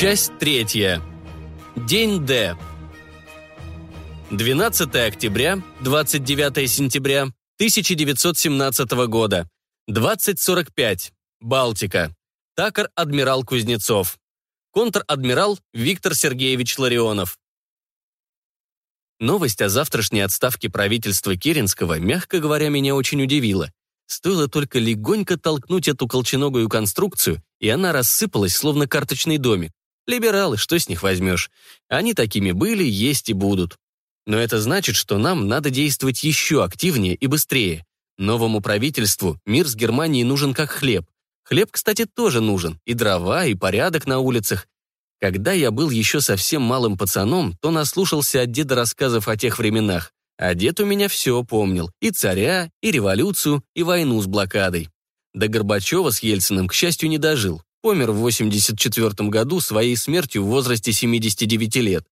Часть третья. День Д. 12 октября, 29 сентября 1917 года. 20.45. Балтика. Такар-адмирал Кузнецов. Контр-адмирал Виктор Сергеевич Ларионов. Новость о завтрашней отставке правительства Керенского, мягко говоря, меня очень удивила. Стоило только легонько толкнуть эту колченогую конструкцию, и она рассыпалась, словно карточный домик. Либералы, что с них возьмешь? Они такими были, есть и будут. Но это значит, что нам надо действовать еще активнее и быстрее. Новому правительству мир с Германией нужен как хлеб. Хлеб, кстати, тоже нужен, и дрова, и порядок на улицах, когда я был еще совсем малым пацаном, то наслушался от деда рассказов о тех временах. А дед у меня все помнил. И царя, и революцию, и войну с блокадой. До Горбачева с Ельциным, к счастью, не дожил. Помер в 84 году своей смертью в возрасте 79 лет.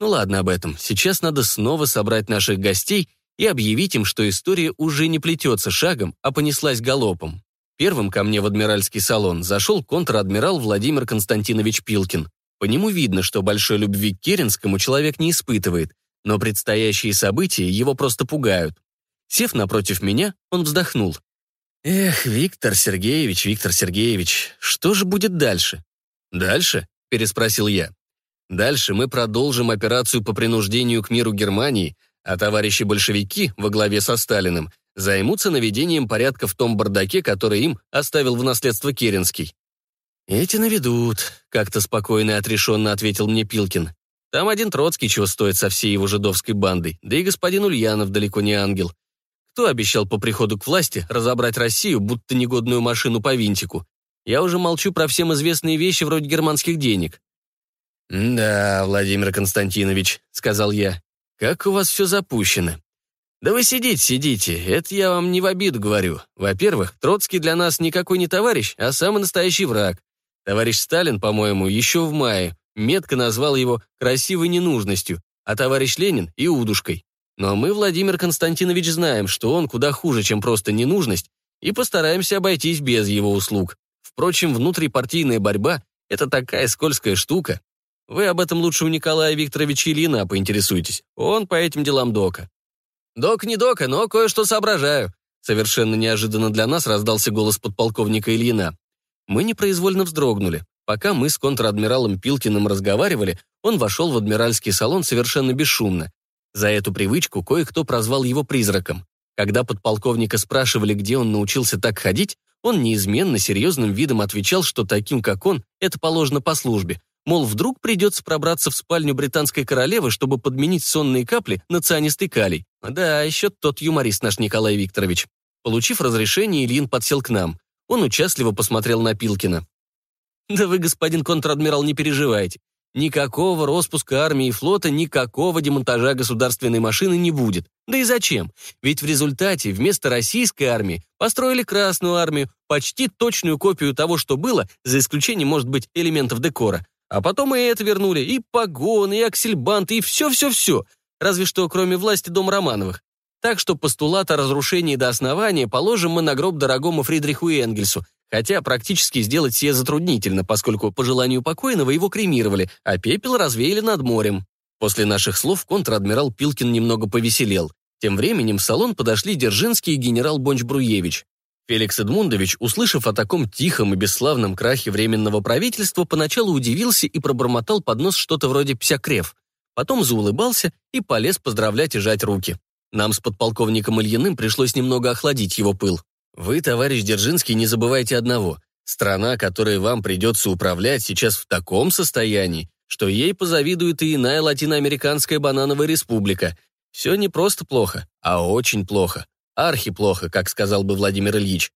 Ну ладно об этом. Сейчас надо снова собрать наших гостей и объявить им, что история уже не плетется шагом, а понеслась галопом. Первым ко мне в адмиральский салон зашел контр-адмирал Владимир Константинович Пилкин. По нему видно, что большой любви к Керенскому человек не испытывает, но предстоящие события его просто пугают. Сев напротив меня, он вздохнул. «Эх, Виктор Сергеевич, Виктор Сергеевич, что же будет дальше?» «Дальше?» – переспросил я. «Дальше мы продолжим операцию по принуждению к миру Германии, а товарищи большевики во главе со Сталиным займутся наведением порядка в том бардаке, который им оставил в наследство Керенский. «Эти наведут», — как-то спокойно и отрешенно ответил мне Пилкин. «Там один Троцкий чего стоит со всей его жидовской бандой, да и господин Ульянов далеко не ангел. Кто обещал по приходу к власти разобрать Россию, будто негодную машину по винтику? Я уже молчу про всем известные вещи вроде германских денег». «Да, Владимир Константинович», — сказал я, — «как у вас все запущено. «Да вы сидите, сидите, это я вам не в обиду говорю. Во-первых, Троцкий для нас никакой не товарищ, а самый настоящий враг. Товарищ Сталин, по-моему, еще в мае метко назвал его красивой ненужностью, а товарищ Ленин — и удушкой. Но мы, Владимир Константинович, знаем, что он куда хуже, чем просто ненужность, и постараемся обойтись без его услуг. Впрочем, внутрипартийная борьба — это такая скользкая штука. Вы об этом лучше у Николая Викторовича Ильина поинтересуйтесь. Он по этим делам дока. «Док не дока, но кое-что соображаю», Совершенно неожиданно для нас раздался голос подполковника Ильина. Мы непроизвольно вздрогнули. Пока мы с контр-адмиралом Пилкиным разговаривали, он вошел в адмиральский салон совершенно бесшумно. За эту привычку кое-кто прозвал его призраком. Когда подполковника спрашивали, где он научился так ходить, он неизменно серьезным видом отвечал, что таким, как он, это положено по службе. Мол, вдруг придется пробраться в спальню британской королевы, чтобы подменить сонные капли на цианистый калий. Да, еще тот юморист наш Николай Викторович. Получив разрешение, Ильин подсел к нам. Он участливо посмотрел на Пилкина. «Да вы, господин контр-адмирал, не переживайте. Никакого распуска армии и флота, никакого демонтажа государственной машины не будет. Да и зачем? Ведь в результате вместо российской армии построили Красную армию, почти точную копию того, что было, за исключением, может быть, элементов декора. А потом и это вернули, и погоны, и аксельбанты, и все-все-все. Разве что кроме власти дом Романовых. Так что постулат о разрушении до основания положим мы на гроб дорогому Фридриху Энгельсу, хотя практически сделать сие затруднительно, поскольку по желанию покойного его кремировали, а пепел развеяли над морем. После наших слов контр-адмирал Пилкин немного повеселел. Тем временем в салон подошли Держинский и генерал Бонч-Бруевич. Феликс Эдмундович, услышав о таком тихом и бесславном крахе Временного правительства, поначалу удивился и пробормотал под нос что-то вроде «псякрев». Потом заулыбался и полез поздравлять и жать руки. Нам с подполковником Ильиным пришлось немного охладить его пыл. Вы, товарищ Держинский, не забывайте одного. Страна, которой вам придется управлять, сейчас в таком состоянии, что ей позавидует и иная латиноамериканская банановая республика. Все не просто плохо, а очень плохо. Архиплохо, как сказал бы Владимир Ильич.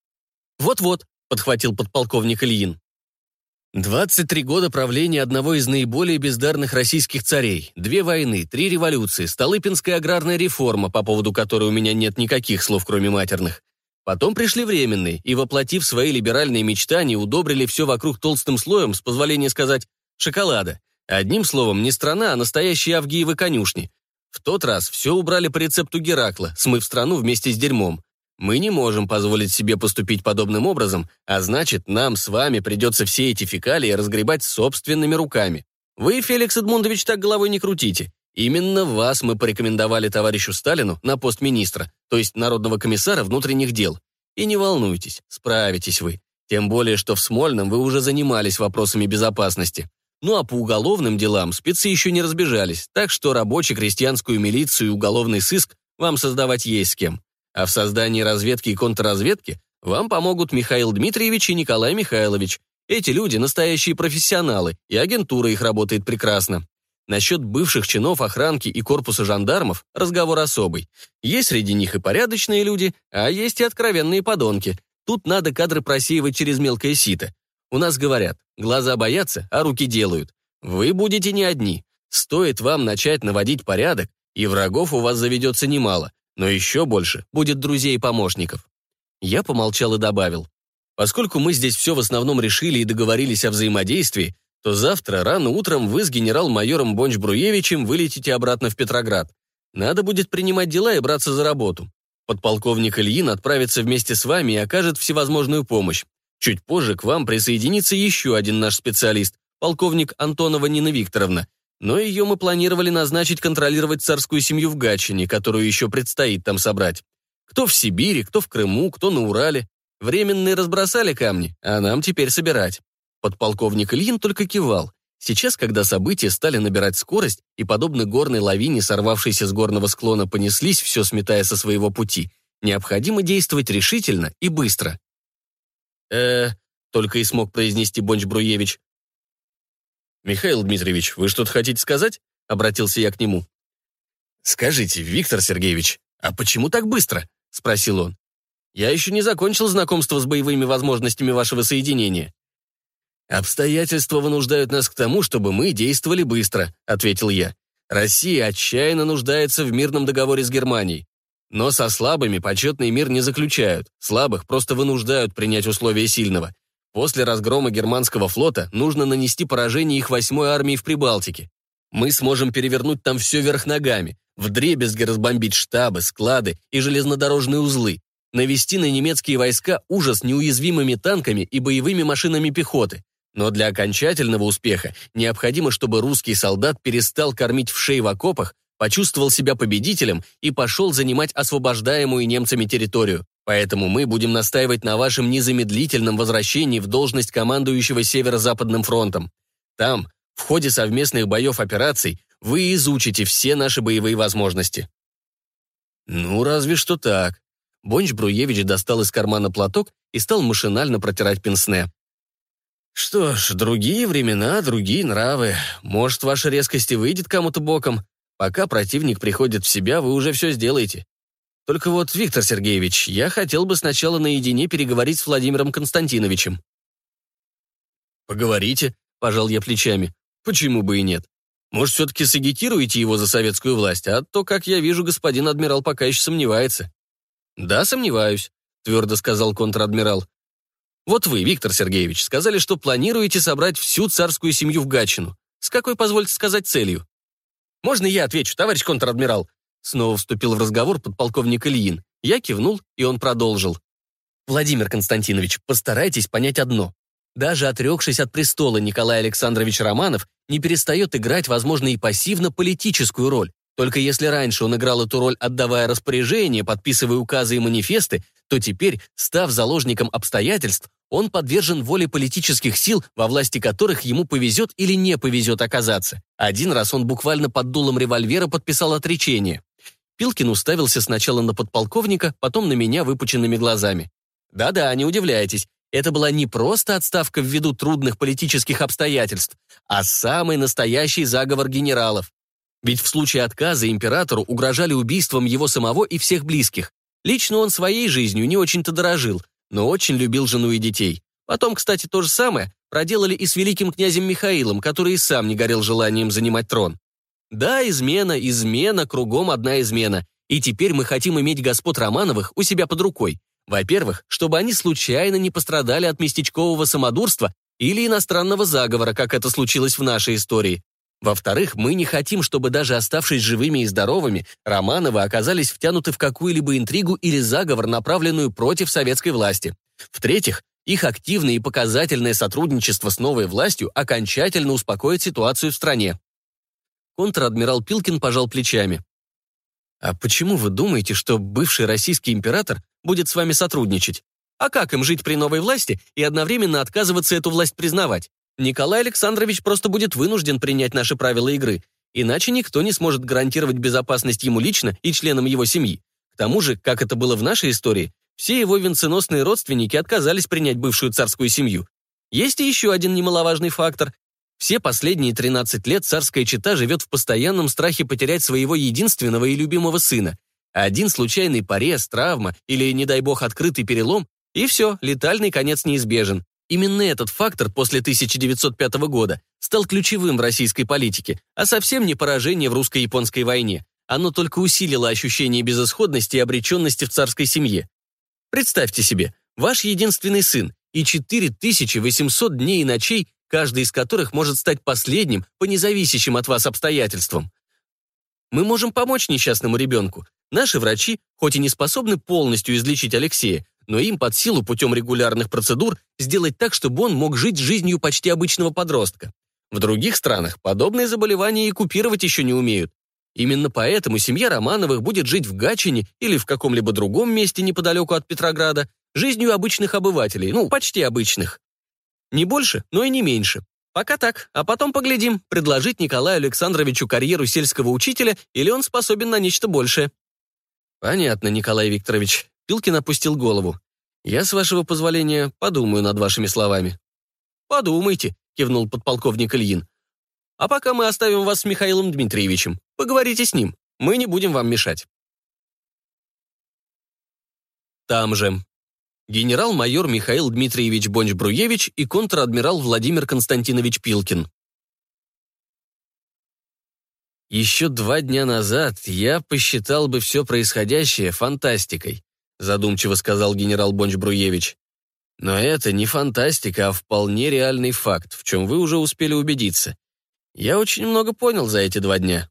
«Вот-вот», — подхватил подполковник Ильин. 23 года правления одного из наиболее бездарных российских царей, две войны, три революции, Столыпинская аграрная реформа, по поводу которой у меня нет никаких слов, кроме матерных. Потом пришли временные, и, воплотив свои либеральные мечтания, удобрили все вокруг толстым слоем, с позволения сказать, шоколада. Одним словом, не страна, а настоящие Авгиевы конюшни. В тот раз все убрали по рецепту Геракла, смыв страну вместе с дерьмом. Мы не можем позволить себе поступить подобным образом, а значит, нам с вами придется все эти фекалии разгребать собственными руками. Вы, Феликс Эдмундович, так головой не крутите. Именно вас мы порекомендовали товарищу Сталину на пост министра, то есть народного комиссара внутренних дел. И не волнуйтесь, справитесь вы. Тем более, что в Смольном вы уже занимались вопросами безопасности. Ну а по уголовным делам спецы еще не разбежались, так что рабоче-крестьянскую милицию и уголовный сыск вам создавать есть с кем. А в создании разведки и контрразведки вам помогут Михаил Дмитриевич и Николай Михайлович. Эти люди настоящие профессионалы, и агентура их работает прекрасно. Насчет бывших чинов охранки и корпуса жандармов разговор особый. Есть среди них и порядочные люди, а есть и откровенные подонки. Тут надо кадры просеивать через мелкое сито. У нас говорят, глаза боятся, а руки делают. Вы будете не одни. Стоит вам начать наводить порядок, и врагов у вас заведется немало, но еще больше будет друзей и помощников. Я помолчал и добавил. Поскольку мы здесь все в основном решили и договорились о взаимодействии, то завтра рано утром вы с генерал-майором Бонч-Бруевичем вылетите обратно в Петроград. Надо будет принимать дела и браться за работу. Подполковник Ильин отправится вместе с вами и окажет всевозможную помощь. Чуть позже к вам присоединится еще один наш специалист, полковник Антонова Нина Викторовна. Но ее мы планировали назначить контролировать царскую семью в Гатчине, которую еще предстоит там собрать. Кто в Сибири, кто в Крыму, кто на Урале. Временные разбросали камни, а нам теперь собирать. Подполковник Ильин только кивал. Сейчас, когда события стали набирать скорость и, подобно горной лавине, сорвавшейся с горного склона, понеслись, все сметая со своего пути, необходимо действовать решительно и быстро. э только и смог произнести Бонч Бруевич. «Михаил Дмитриевич, вы что-то хотите сказать?» — обратился я к нему. «Скажите, Виктор Сергеевич, а почему так быстро?» — спросил он. «Я еще не закончил знакомство с боевыми возможностями вашего соединения». «Обстоятельства вынуждают нас к тому, чтобы мы действовали быстро», — ответил я. «Россия отчаянно нуждается в мирном договоре с Германией. Но со слабыми почетный мир не заключают. Слабых просто вынуждают принять условия сильного. После разгрома германского флота нужно нанести поражение их восьмой армии в Прибалтике. Мы сможем перевернуть там все вверх ногами, вдребезги разбомбить штабы, склады и железнодорожные узлы, навести на немецкие войска ужас неуязвимыми танками и боевыми машинами пехоты, но для окончательного успеха необходимо, чтобы русский солдат перестал кормить в шее в окопах, почувствовал себя победителем и пошел занимать освобождаемую немцами территорию. Поэтому мы будем настаивать на вашем незамедлительном возвращении в должность командующего Северо-Западным фронтом. Там, в ходе совместных боев операций, вы изучите все наши боевые возможности. Ну, разве что так. Бонч Бруевич достал из кармана платок и стал машинально протирать пенсне. «Что ж, другие времена, другие нравы. Может, ваша резкость и выйдет кому-то боком. Пока противник приходит в себя, вы уже все сделаете. Только вот, Виктор Сергеевич, я хотел бы сначала наедине переговорить с Владимиром Константиновичем». «Поговорите», — пожал я плечами. «Почему бы и нет? Может, все-таки сагитируете его за советскую власть, а то, как я вижу, господин адмирал пока еще сомневается». «Да, сомневаюсь», — твердо сказал контр-адмирал. Вот вы, Виктор Сергеевич, сказали, что планируете собрать всю царскую семью в Гатчину. С какой, позвольте сказать, целью? Можно я отвечу, товарищ контр-адмирал? Снова вступил в разговор подполковник Ильин. Я кивнул, и он продолжил. Владимир Константинович, постарайтесь понять одно. Даже отрекшись от престола Николай Александрович Романов не перестает играть, возможно, и пассивно-политическую роль. Только если раньше он играл эту роль, отдавая распоряжения, подписывая указы и манифесты, то теперь, став заложником обстоятельств, он подвержен воле политических сил, во власти которых ему повезет или не повезет оказаться. Один раз он буквально под дулом револьвера подписал отречение. Пилкин уставился сначала на подполковника, потом на меня выпученными глазами. Да-да, не удивляйтесь, это была не просто отставка ввиду трудных политических обстоятельств, а самый настоящий заговор генералов. Ведь в случае отказа императору угрожали убийством его самого и всех близких. Лично он своей жизнью не очень-то дорожил, но очень любил жену и детей. Потом, кстати, то же самое проделали и с великим князем Михаилом, который и сам не горел желанием занимать трон. Да, измена, измена, кругом одна измена. И теперь мы хотим иметь господ Романовых у себя под рукой. Во-первых, чтобы они случайно не пострадали от местечкового самодурства или иностранного заговора, как это случилось в нашей истории. Во-вторых, мы не хотим, чтобы даже оставшись живыми и здоровыми, Романовы оказались втянуты в какую-либо интригу или заговор, направленную против советской власти. В-третьих, их активное и показательное сотрудничество с новой властью окончательно успокоит ситуацию в стране. Контр-адмирал Пилкин пожал плечами. «А почему вы думаете, что бывший российский император будет с вами сотрудничать? А как им жить при новой власти и одновременно отказываться эту власть признавать? Николай Александрович просто будет вынужден принять наши правила игры, иначе никто не сможет гарантировать безопасность ему лично и членам его семьи. К тому же, как это было в нашей истории, все его венценосные родственники отказались принять бывшую царскую семью. Есть и еще один немаловажный фактор. Все последние 13 лет царская чета живет в постоянном страхе потерять своего единственного и любимого сына. Один случайный порез, травма или, не дай бог, открытый перелом, и все, летальный конец неизбежен. Именно этот фактор после 1905 года стал ключевым в российской политике, а совсем не поражение в русско-японской войне. Оно только усилило ощущение безысходности и обреченности в царской семье. Представьте себе, ваш единственный сын и 4800 дней и ночей, каждый из которых может стать последним по независящим от вас обстоятельствам. Мы можем помочь несчастному ребенку. Наши врачи, хоть и не способны полностью излечить Алексея, но им под силу путем регулярных процедур сделать так, чтобы он мог жить жизнью почти обычного подростка. В других странах подобные заболевания и купировать еще не умеют. Именно поэтому семья Романовых будет жить в Гатчине или в каком-либо другом месте неподалеку от Петрограда, жизнью обычных обывателей, ну, почти обычных. Не больше, но и не меньше. Пока так, а потом поглядим, предложить Николаю Александровичу карьеру сельского учителя или он способен на нечто большее. Понятно, Николай Викторович. Пилкин опустил голову. «Я, с вашего позволения, подумаю над вашими словами». «Подумайте», — кивнул подполковник Ильин. «А пока мы оставим вас с Михаилом Дмитриевичем. Поговорите с ним. Мы не будем вам мешать». Там же. Генерал-майор Михаил Дмитриевич Бонч-Бруевич и контр-адмирал Владимир Константинович Пилкин. Еще два дня назад я посчитал бы все происходящее фантастикой задумчиво сказал генерал Бонч-Бруевич. Но это не фантастика, а вполне реальный факт, в чем вы уже успели убедиться. Я очень много понял за эти два дня.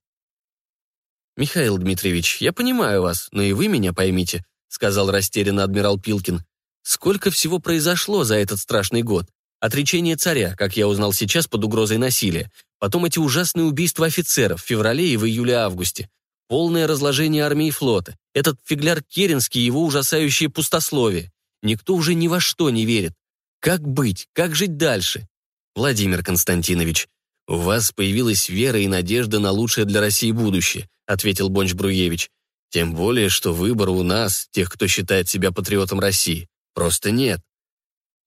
«Михаил Дмитриевич, я понимаю вас, но и вы меня поймите», сказал растерянно адмирал Пилкин. «Сколько всего произошло за этот страшный год? Отречение царя, как я узнал сейчас, под угрозой насилия. Потом эти ужасные убийства офицеров в феврале и в июле-августе полное разложение армии и флота, этот фигляр Керенский и его ужасающее пустословие. Никто уже ни во что не верит. Как быть? Как жить дальше? Владимир Константинович, у вас появилась вера и надежда на лучшее для России будущее, ответил Бонч Бруевич. Тем более, что выбора у нас, тех, кто считает себя патриотом России, просто нет.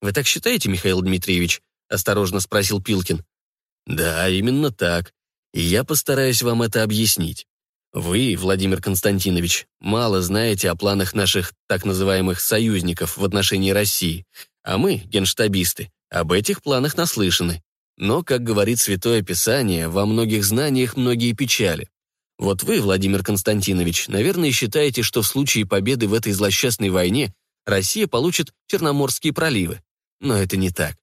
Вы так считаете, Михаил Дмитриевич? Осторожно спросил Пилкин. Да, именно так. И я постараюсь вам это объяснить. Вы, Владимир Константинович, мало знаете о планах наших так называемых союзников в отношении России, а мы, генштабисты, об этих планах наслышаны. Но, как говорит Святое Писание, во многих знаниях многие печали. Вот вы, Владимир Константинович, наверное, считаете, что в случае победы в этой злосчастной войне Россия получит Черноморские проливы. Но это не так.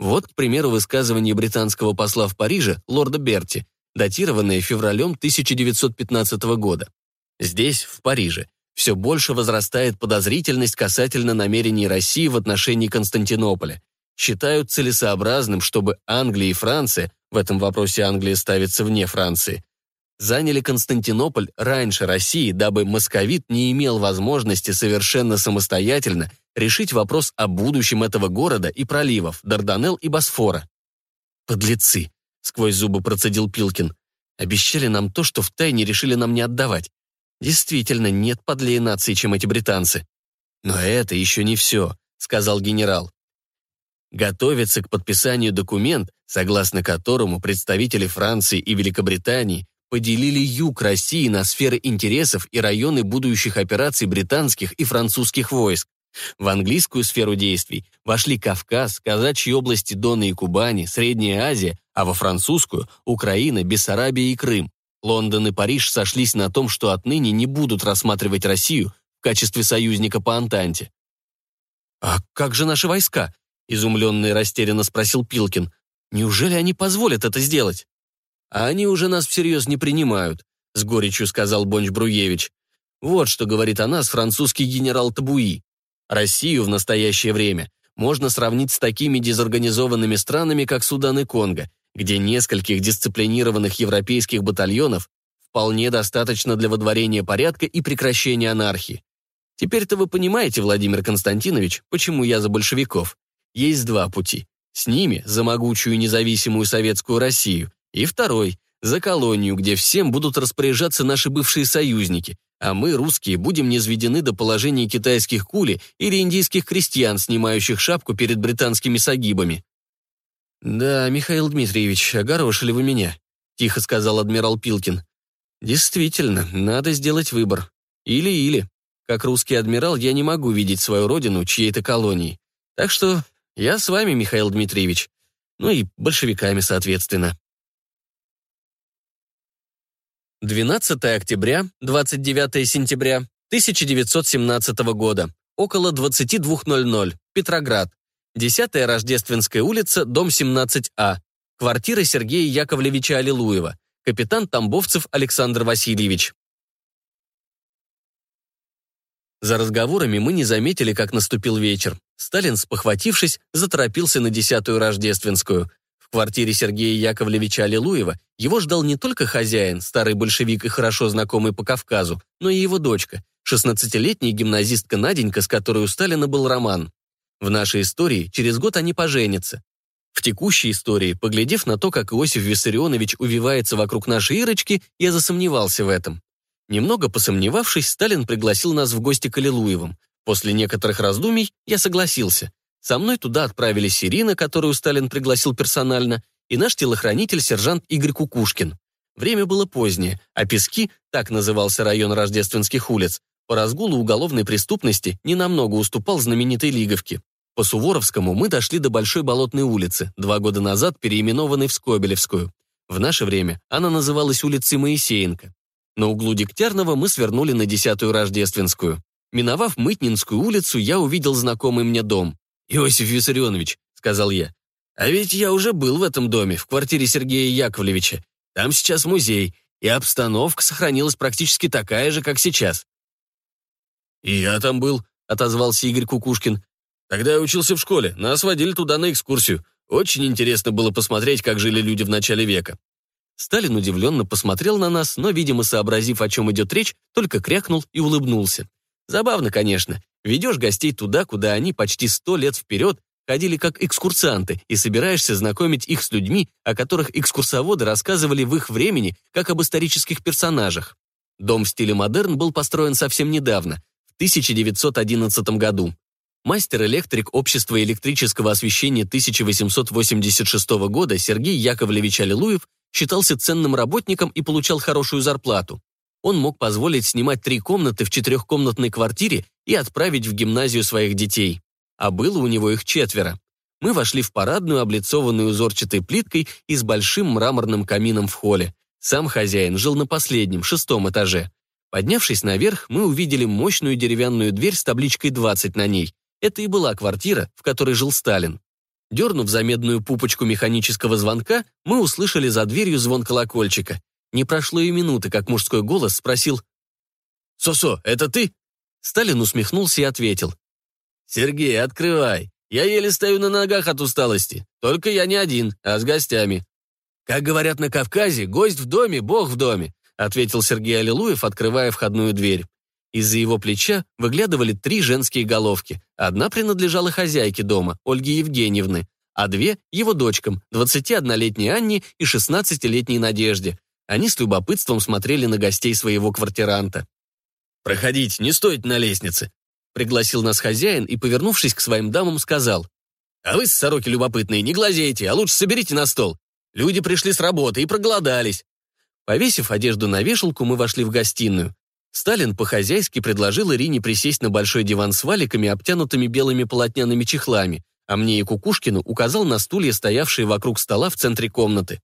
Вот, к примеру, высказывание британского посла в Париже, лорда Берти, датированные февралем 1915 года. Здесь, в Париже, все больше возрастает подозрительность касательно намерений России в отношении Константинополя. Считают целесообразным, чтобы Англия и Франция, в этом вопросе Англия ставится вне Франции, заняли Константинополь раньше России, дабы московит не имел возможности совершенно самостоятельно решить вопрос о будущем этого города и проливов Дарданелл и Босфора. Подлецы сквозь зубы процедил Пилкин. Обещали нам то, что втайне решили нам не отдавать. Действительно, нет подлее нации, чем эти британцы. Но это еще не все, сказал генерал. Готовится к подписанию документ, согласно которому представители Франции и Великобритании поделили юг России на сферы интересов и районы будущих операций британских и французских войск. В английскую сферу действий вошли Кавказ, казачьи области Дона и Кубани, Средняя Азия, а во французскую – Украина, Бессарабия и Крым. Лондон и Париж сошлись на том, что отныне не будут рассматривать Россию в качестве союзника по Антанте. «А как же наши войска?» – изумленно и растерянно спросил Пилкин. «Неужели они позволят это сделать?» а они уже нас всерьез не принимают», — с горечью сказал Бонч Бруевич. Вот что говорит о нас французский генерал Табуи. Россию в настоящее время можно сравнить с такими дезорганизованными странами, как Судан и Конго, где нескольких дисциплинированных европейских батальонов вполне достаточно для водворения порядка и прекращения анархии. Теперь-то вы понимаете, Владимир Константинович, почему я за большевиков. Есть два пути. С ними за могучую независимую советскую Россию, и второй – за колонию, где всем будут распоряжаться наши бывшие союзники, а мы, русские, будем низведены до положения китайских кули или индийских крестьян, снимающих шапку перед британскими сагибами. «Да, Михаил Дмитриевич, огорошили вы меня», — тихо сказал адмирал Пилкин. «Действительно, надо сделать выбор. Или-или. Как русский адмирал я не могу видеть свою родину чьей-то колонией. Так что я с вами, Михаил Дмитриевич. Ну и большевиками, соответственно». 12 октября, 29 сентября 1917 года. Около 22.00. Петроград. 10-я Рождественская улица, дом 17А. Квартира Сергея Яковлевича Аллилуева. Капитан Тамбовцев Александр Васильевич. За разговорами мы не заметили, как наступил вечер. Сталин, спохватившись, заторопился на 10-ю Рождественскую. В квартире Сергея Яковлевича Аллилуева его ждал не только хозяин, старый большевик и хорошо знакомый по Кавказу, но и его дочка, 16-летняя гимназистка Наденька, с которой у Сталина был роман. В нашей истории через год они поженятся. В текущей истории, поглядев на то, как Иосиф Виссарионович увивается вокруг нашей Ирочки, я засомневался в этом. Немного посомневавшись, Сталин пригласил нас в гости к Аллилуевым. После некоторых раздумий я согласился. Со мной туда отправились Ирина, которую Сталин пригласил персонально, и наш телохранитель сержант Игорь Кукушкин. Время было позднее, а Пески, так назывался район рождественских улиц, по разгулу уголовной преступности ненамного уступал знаменитой Лиговке. По Суворовскому мы дошли до Большой Болотной улицы, два года назад переименованной в Скобелевскую. В наше время она называлась улицей Моисеенко. На углу Дегтярного мы свернули на Десятую Рождественскую. Миновав Мытнинскую улицу, я увидел знакомый мне дом. «Иосиф Виссарионович», — сказал я, «а ведь я уже был в этом доме, в квартире Сергея Яковлевича. Там сейчас музей, и обстановка сохранилась практически такая же, как сейчас». «И я там был», — отозвался Игорь Кукушкин. «Тогда я учился в школе, нас водили туда на экскурсию. Очень интересно было посмотреть, как жили люди в начале века». Сталин удивленно посмотрел на нас, но, видимо, сообразив, о чем идет речь, только крякнул и улыбнулся. Забавно, конечно. Ведешь гостей туда, куда они почти сто лет вперед ходили как экскурсанты, и собираешься знакомить их с людьми, о которых экскурсоводы рассказывали в их времени, как об исторических персонажах. Дом в стиле модерн был построен совсем недавно, 1911 году. Мастер-электрик Общества электрического освещения 1886 года Сергей Яковлевич Аллилуев считался ценным работником и получал хорошую зарплату он мог позволить снимать три комнаты в четырехкомнатной квартире и отправить в гимназию своих детей. А было у него их четверо. Мы вошли в парадную, облицованную узорчатой плиткой и с большим мраморным камином в холле. Сам хозяин жил на последнем, шестом этаже. Поднявшись наверх, мы увидели мощную деревянную дверь с табличкой 20 на ней. Это и была квартира, в которой жил Сталин. Дернув за пупочку механического звонка, мы услышали за дверью звон колокольчика. Не прошло и минуты, как мужской голос спросил «Сосо, это ты?» Сталин усмехнулся и ответил «Сергей, открывай. Я еле стою на ногах от усталости. Только я не один, а с гостями». «Как говорят на Кавказе, гость в доме, бог в доме», ответил Сергей Аллилуев, открывая входную дверь. Из-за его плеча выглядывали три женские головки. Одна принадлежала хозяйке дома, Ольге Евгеньевны, а две — его дочкам, 21-летней Анне и 16-летней Надежде. Они с любопытством смотрели на гостей своего квартиранта. «Проходите, не стоит на лестнице», — пригласил нас хозяин и, повернувшись к своим дамам, сказал. «А вы, сороки любопытные, не глазейте, а лучше соберите на стол. Люди пришли с работы и проголодались». Повесив одежду на вешалку, мы вошли в гостиную. Сталин по-хозяйски предложил Ирине присесть на большой диван с валиками, обтянутыми белыми полотняными чехлами, а мне и Кукушкину указал на стулья, стоявшие вокруг стола в центре комнаты.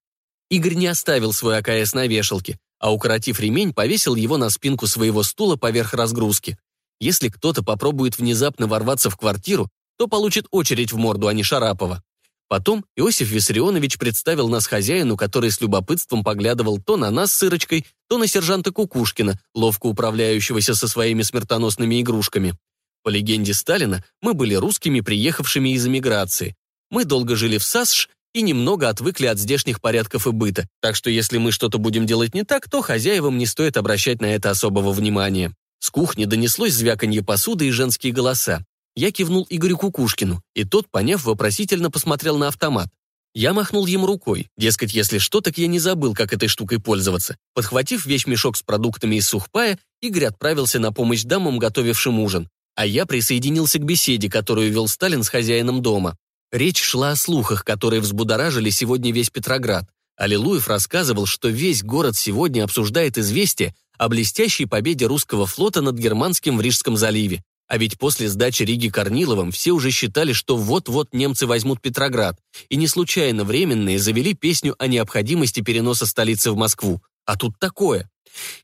Игорь не оставил свой АКС на вешалке, а, укоротив ремень, повесил его на спинку своего стула поверх разгрузки. Если кто-то попробует внезапно ворваться в квартиру, то получит очередь в морду, а не Шарапова. Потом Иосиф Виссарионович представил нас хозяину, который с любопытством поглядывал то на нас с Ирочкой, то на сержанта Кукушкина, ловко управляющегося со своими смертоносными игрушками. По легенде Сталина, мы были русскими, приехавшими из эмиграции. Мы долго жили в САСШ и немного отвыкли от здешних порядков и быта, так что если мы что-то будем делать не так, то хозяевам не стоит обращать на это особого внимания. С кухни донеслось звяканье посуды и женские голоса. Я кивнул Игорю Кукушкину, и тот, поняв, вопросительно посмотрел на автомат. Я махнул ему рукой, дескать, если что, так я не забыл, как этой штукой пользоваться. Подхватив весь мешок с продуктами из сухпая, Игорь отправился на помощь дамам, готовившим ужин. А я присоединился к беседе, которую вел Сталин с хозяином дома. Речь шла о слухах, которые взбудоражили сегодня весь Петроград. Аллилуев рассказывал, что весь город сегодня обсуждает известие о блестящей победе русского флота над германским в Рижском заливе. А ведь после сдачи Риги Корниловым все уже считали, что вот-вот немцы возьмут Петроград, и не случайно временные завели песню о необходимости переноса столицы в Москву. А тут такое.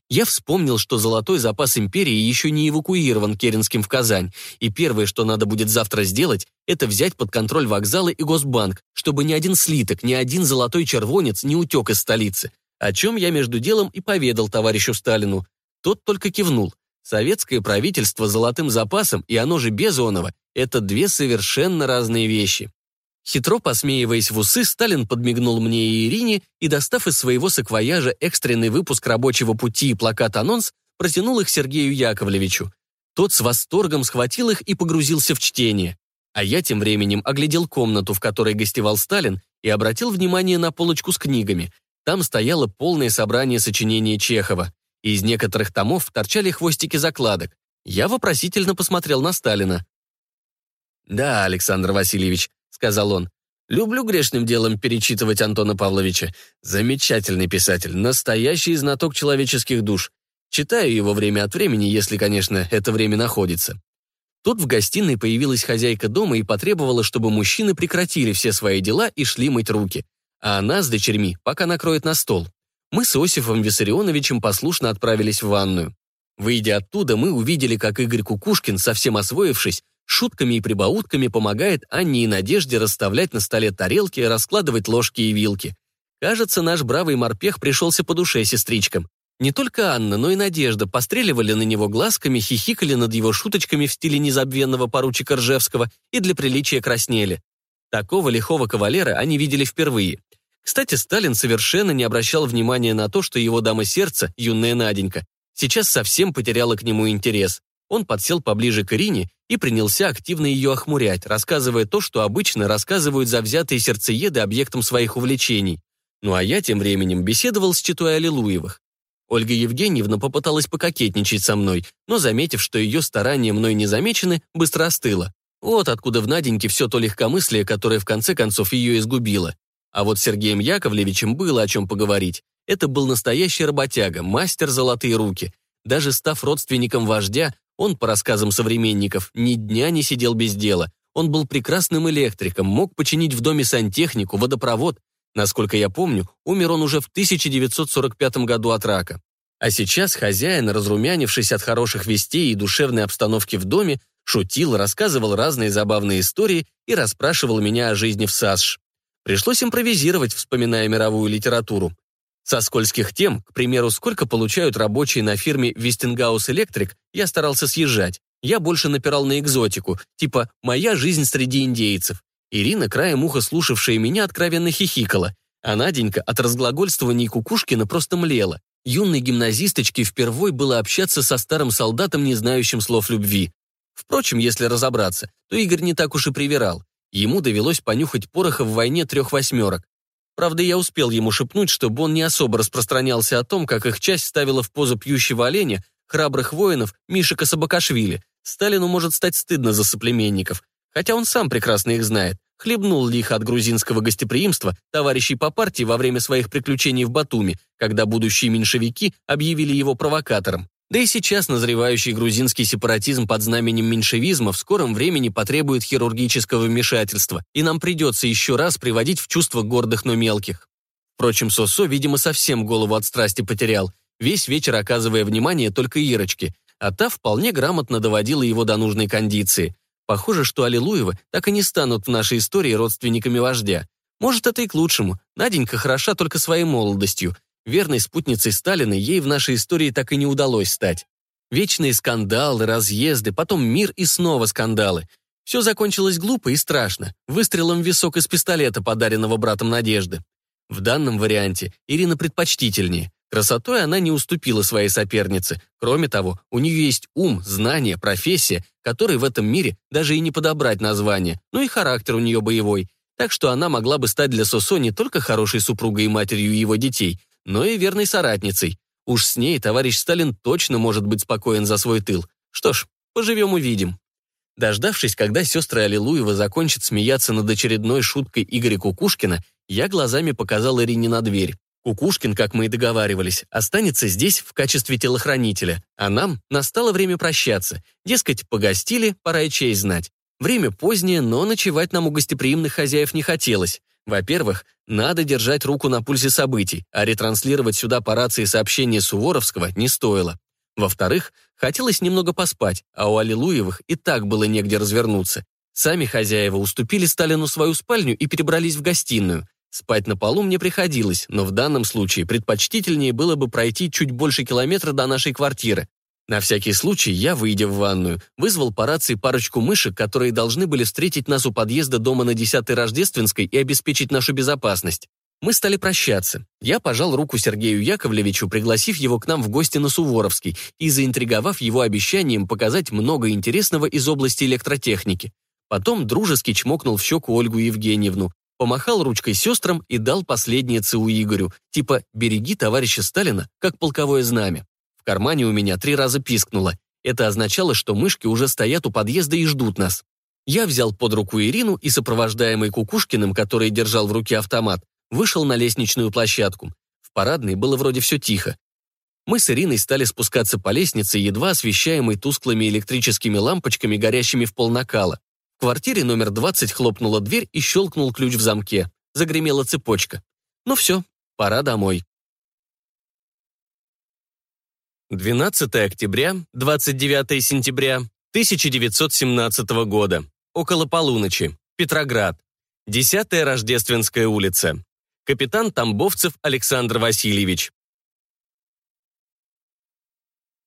Я вспомнил, что золотой запас империи еще не эвакуирован Керенским в Казань, и первое, что надо будет завтра сделать, это взять под контроль вокзалы и Госбанк, чтобы ни один слиток, ни один золотой червонец не утек из столицы. О чем я между делом и поведал товарищу Сталину. Тот только кивнул. Советское правительство золотым запасом и оно же Безонова – это две совершенно разные вещи. Хитро посмеиваясь в усы, Сталин подмигнул мне и Ирине и, достав из своего саквояжа экстренный выпуск рабочего пути и плакат-анонс, протянул их Сергею Яковлевичу. Тот с восторгом схватил их и погрузился в чтение. А я тем временем оглядел комнату, в которой гостевал Сталин, и обратил внимание на полочку с книгами. Там стояло полное собрание сочинений Чехова. Из некоторых томов торчали хвостики закладок. Я вопросительно посмотрел на Сталина. «Да, Александр Васильевич», — сказал он, «люблю грешным делом перечитывать Антона Павловича. Замечательный писатель, настоящий знаток человеческих душ. Читаю его время от времени, если, конечно, это время находится». Тут в гостиной появилась хозяйка дома и потребовала, чтобы мужчины прекратили все свои дела и шли мыть руки. А она с дочерьми пока накроет на стол мы с Осифом Виссарионовичем послушно отправились в ванную. Выйдя оттуда, мы увидели, как Игорь Кукушкин, совсем освоившись, шутками и прибаутками помогает Анне и Надежде расставлять на столе тарелки, раскладывать ложки и вилки. Кажется, наш бравый морпех пришелся по душе сестричкам. Не только Анна, но и Надежда постреливали на него глазками, хихикали над его шуточками в стиле незабвенного поручика Ржевского и для приличия краснели. Такого лихого кавалера они видели впервые. Кстати, Сталин совершенно не обращал внимания на то, что его дама сердца, юная Наденька, сейчас совсем потеряла к нему интерес. Он подсел поближе к Ирине и принялся активно ее охмурять, рассказывая то, что обычно рассказывают завзятые сердцееды объектом своих увлечений. Ну а я тем временем беседовал с читой Аллилуевых. Ольга Евгеньевна попыталась пококетничать со мной, но, заметив, что ее старания мной не замечены, быстро остыла. Вот откуда в Наденьке все то легкомыслие, которое в конце концов ее изгубило. А вот Сергеем Яковлевичем было о чем поговорить. Это был настоящий работяга, мастер золотые руки. Даже став родственником вождя, он, по рассказам современников, ни дня не сидел без дела. Он был прекрасным электриком, мог починить в доме сантехнику, водопровод. Насколько я помню, умер он уже в 1945 году от рака. А сейчас хозяин, разрумянившись от хороших вестей и душевной обстановки в доме, шутил, рассказывал разные забавные истории и расспрашивал меня о жизни в САСШ. Пришлось импровизировать, вспоминая мировую литературу. Со скользких тем, к примеру, сколько получают рабочие на фирме Westinghouse Electric, я старался съезжать. Я больше напирал на экзотику, типа «моя жизнь среди индейцев». Ирина, краем уха слушавшая меня, откровенно хихикала, а Наденька от разглагольствований Кукушкина просто млела. Юной гимназисточке впервой было общаться со старым солдатом, не знающим слов любви. Впрочем, если разобраться, то Игорь не так уж и привирал. Ему довелось понюхать пороха в войне трех восьмерок. Правда, я успел ему шепнуть, чтобы он не особо распространялся о том, как их часть ставила в позу пьющего оленя храбрых воинов Мишика Сабакашвили. Сталину может стать стыдно за соплеменников, хотя он сам прекрасно их знает. Хлебнул лихо от грузинского гостеприимства товарищей по партии во время своих приключений в Батуми, когда будущие меньшевики объявили его провокатором. Да и сейчас назревающий грузинский сепаратизм под знаменем меньшевизма в скором времени потребует хирургического вмешательства, и нам придется еще раз приводить в чувство гордых, но мелких. Впрочем, Сосо, видимо, совсем голову от страсти потерял, весь вечер оказывая внимание только Ирочке, а та вполне грамотно доводила его до нужной кондиции. Похоже, что Аллилуевы так и не станут в нашей истории родственниками вождя. Может, это и к лучшему. Наденька хороша только своей молодостью. Верной спутницей Сталина ей в нашей истории так и не удалось стать. Вечные скандалы, разъезды, потом мир и снова скандалы. Все закончилось глупо и страшно, выстрелом в висок из пистолета, подаренного братом Надежды. В данном варианте Ирина предпочтительнее. Красотой она не уступила своей сопернице. Кроме того, у нее есть ум, знания, профессия, которые в этом мире даже и не подобрать название, ну и характер у нее боевой. Так что она могла бы стать для Сосо не только хорошей супругой и матерью его детей, но и верной соратницей. Уж с ней товарищ Сталин точно может быть спокоен за свой тыл. Что ж, поживем-увидим. Дождавшись, когда сестры Аллилуева закончат смеяться над очередной шуткой Игоря Кукушкина, я глазами показал Ирине на дверь. Кукушкин, как мы и договаривались, останется здесь в качестве телохранителя, а нам настало время прощаться. Дескать, погостили, пора и честь знать. Время позднее, но ночевать нам у гостеприимных хозяев не хотелось. Во-первых, надо держать руку на пульсе событий, а ретранслировать сюда по рации сообщения Суворовского не стоило. Во-вторых, хотелось немного поспать, а у Аллилуевых и так было негде развернуться. Сами хозяева уступили Сталину свою спальню и перебрались в гостиную. Спать на полу мне приходилось, но в данном случае предпочтительнее было бы пройти чуть больше километра до нашей квартиры. На всякий случай я, выйдя в ванную, вызвал по рации парочку мышек, которые должны были встретить нас у подъезда дома на 10-й Рождественской и обеспечить нашу безопасность. Мы стали прощаться. Я пожал руку Сергею Яковлевичу, пригласив его к нам в гости на Суворовский и заинтриговав его обещанием показать много интересного из области электротехники. Потом дружески чмокнул в щеку Ольгу Евгеньевну, помахал ручкой сестрам и дал последнее ЦУ Игорю, типа «береги товарища Сталина, как полковое знамя». Кармане у меня три раза пискнуло. Это означало, что мышки уже стоят у подъезда и ждут нас. Я взял под руку Ирину и, сопровождаемый Кукушкиным, который держал в руке автомат, вышел на лестничную площадку. В парадной было вроде все тихо. Мы с Ириной стали спускаться по лестнице, едва освещаемой тусклыми электрическими лампочками, горящими в пол накала. В квартире номер 20 хлопнула дверь и щелкнул ключ в замке. Загремела цепочка. Ну все, пора домой. 12 октября, 29 сентября 1917 года. Около полуночи. Петроград. 10 Рождественская улица. Капитан Тамбовцев Александр Васильевич.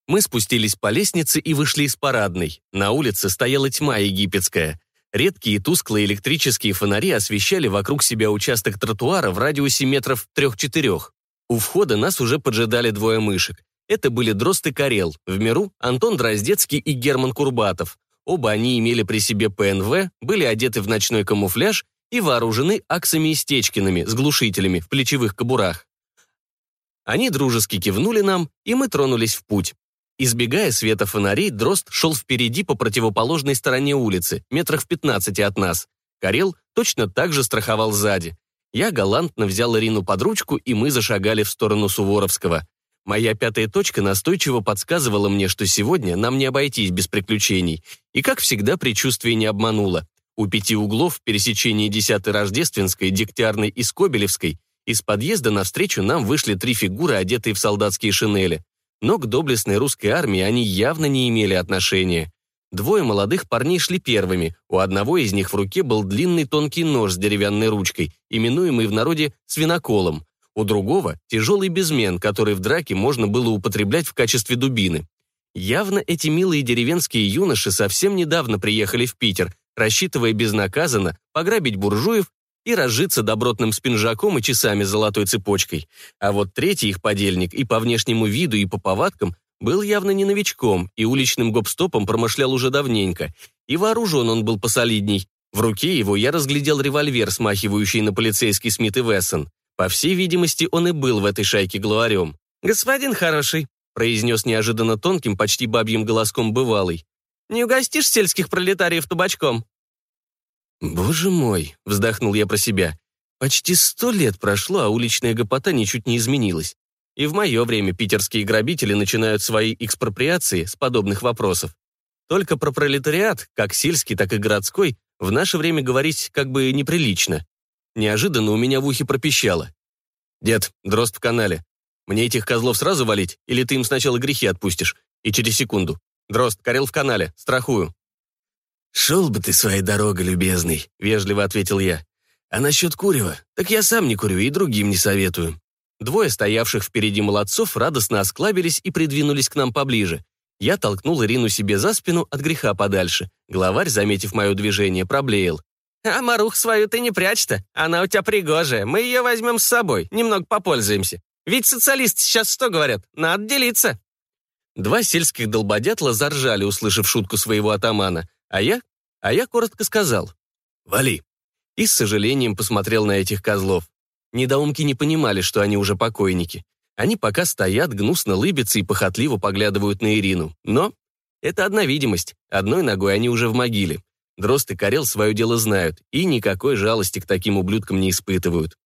Мы спустились по лестнице и вышли из парадной. На улице стояла тьма египетская. Редкие тусклые электрические фонари освещали вокруг себя участок тротуара в радиусе метров трех-четырех. У входа нас уже поджидали двое мышек. Это были Дрозд и Карел, в миру Антон Дроздецкий и Герман Курбатов. Оба они имели при себе ПНВ, были одеты в ночной камуфляж и вооружены аксами и стечкинами с глушителями в плечевых кобурах. Они дружески кивнули нам, и мы тронулись в путь. Избегая света фонарей, Дрозд шел впереди по противоположной стороне улицы, метрах в 15 от нас. Карел точно так же страховал сзади. Я галантно взял Ирину под ручку, и мы зашагали в сторону Суворовского. Моя пятая точка настойчиво подсказывала мне, что сегодня нам не обойтись без приключений. И, как всегда, предчувствие не обмануло. У пяти углов в пересечении 10-й Рождественской, Дегтярной и Скобелевской из подъезда навстречу нам вышли три фигуры, одетые в солдатские шинели но к доблестной русской армии они явно не имели отношения. Двое молодых парней шли первыми, у одного из них в руке был длинный тонкий нож с деревянной ручкой, именуемый в народе свиноколом, у другого – тяжелый безмен, который в драке можно было употреблять в качестве дубины. Явно эти милые деревенские юноши совсем недавно приехали в Питер, рассчитывая безнаказанно пограбить буржуев и разжиться добротным спинжаком и часами золотой цепочкой. А вот третий их подельник и по внешнему виду, и по повадкам был явно не новичком и уличным гоп-стопом промышлял уже давненько. И вооружен он был посолидней. В руке его я разглядел револьвер, смахивающий на полицейский Смит и Вессон. По всей видимости, он и был в этой шайке главарем. «Господин хороший», — произнес неожиданно тонким, почти бабьим голоском бывалый. «Не угостишь сельских пролетариев табачком?» «Боже мой!» — вздохнул я про себя. «Почти сто лет прошло, а уличная гопота ничуть не изменилась. И в мое время питерские грабители начинают свои экспроприации с подобных вопросов. Только про пролетариат, как сельский, так и городской, в наше время говорить как бы неприлично. Неожиданно у меня в ухе пропищало. «Дед, дрозд в канале. Мне этих козлов сразу валить, или ты им сначала грехи отпустишь? И через секунду. Дрозд, Карел в канале, страхую». «Шел бы ты своей дорогой, любезный», — вежливо ответил я. «А насчет курева? Так я сам не курю и другим не советую». Двое стоявших впереди молодцов радостно осклабились и придвинулись к нам поближе. Я толкнул Ирину себе за спину от греха подальше. Главарь, заметив мое движение, проблеял. «А Марух свою ты не прячь-то. Она у тебя пригожая. Мы ее возьмем с собой, немного попользуемся. Ведь социалисты сейчас что говорят? Надо делиться». Два сельских долбодятла заржали, услышав шутку своего атамана, а я, а я коротко сказал «Вали». И с сожалением посмотрел на этих козлов. Недоумки не понимали, что они уже покойники. Они пока стоят, гнусно лыбятся и похотливо поглядывают на Ирину. Но это одна видимость. Одной ногой они уже в могиле. Дрозд и Карел свое дело знают и никакой жалости к таким ублюдкам не испытывают.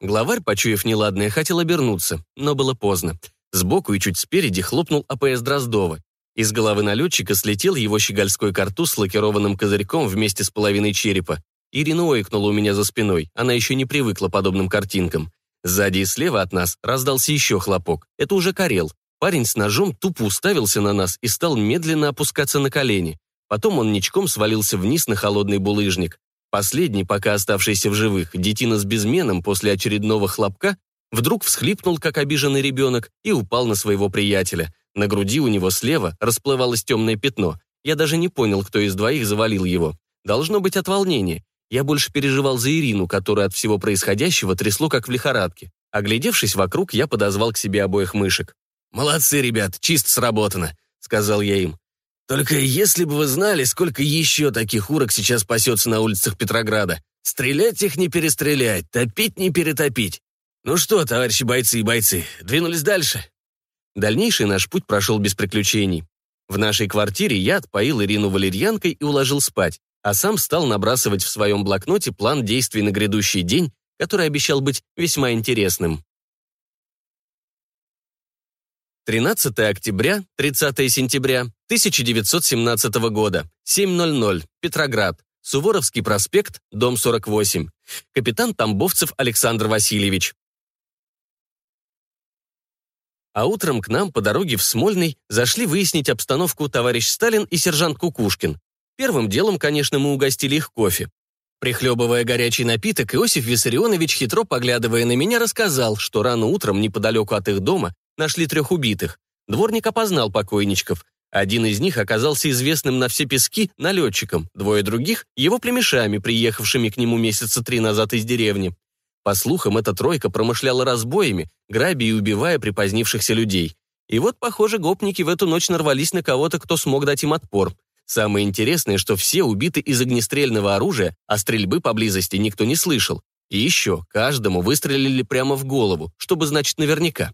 Главарь, почуяв неладное, хотел обернуться, но было поздно. Сбоку и чуть спереди хлопнул АПС Дроздова. Из головы налетчика слетел его щегольской картуз с лакированным козырьком вместе с половиной черепа. Ирина ойкнула у меня за спиной, она еще не привыкла подобным картинкам. Сзади и слева от нас раздался еще хлопок. Это уже Карел. Парень с ножом тупо уставился на нас и стал медленно опускаться на колени. Потом он ничком свалился вниз на холодный булыжник. Последний, пока оставшийся в живых, детина с безменом после очередного хлопка, вдруг всхлипнул, как обиженный ребенок, и упал на своего приятеля. На груди у него слева расплывалось темное пятно. Я даже не понял, кто из двоих завалил его. Должно быть от волнения. Я больше переживал за Ирину, которая от всего происходящего трясло, как в лихорадке. Оглядевшись вокруг, я подозвал к себе обоих мышек. «Молодцы, ребят, чисто сработано», — сказал я им. «Только если бы вы знали, сколько еще таких урок сейчас пасется на улицах Петрограда. Стрелять их не перестрелять, топить не перетопить. Ну что, товарищи бойцы и бойцы, двинулись дальше?» Дальнейший наш путь прошел без приключений. В нашей квартире я отпоил Ирину валерьянкой и уложил спать, а сам стал набрасывать в своем блокноте план действий на грядущий день, который обещал быть весьма интересным. 13 октября, 30 сентября 1917 года, 7.00, Петроград, Суворовский проспект, дом 48. Капитан Тамбовцев Александр Васильевич. А утром к нам по дороге в Смольный зашли выяснить обстановку товарищ Сталин и сержант Кукушкин. Первым делом, конечно, мы угостили их кофе. Прихлебывая горячий напиток, Иосиф Виссарионович, хитро поглядывая на меня, рассказал, что рано утром, неподалеку от их дома, нашли трех убитых. Дворник опознал покойничков. Один из них оказался известным на все пески налетчиком, двое других — его племешами, приехавшими к нему месяца три назад из деревни. По слухам, эта тройка промышляла разбоями, грабя и убивая припозднившихся людей. И вот, похоже, гопники в эту ночь нарвались на кого-то, кто смог дать им отпор. Самое интересное, что все убиты из огнестрельного оружия, а стрельбы поблизости никто не слышал. И еще, каждому выстрелили прямо в голову, чтобы значит наверняка.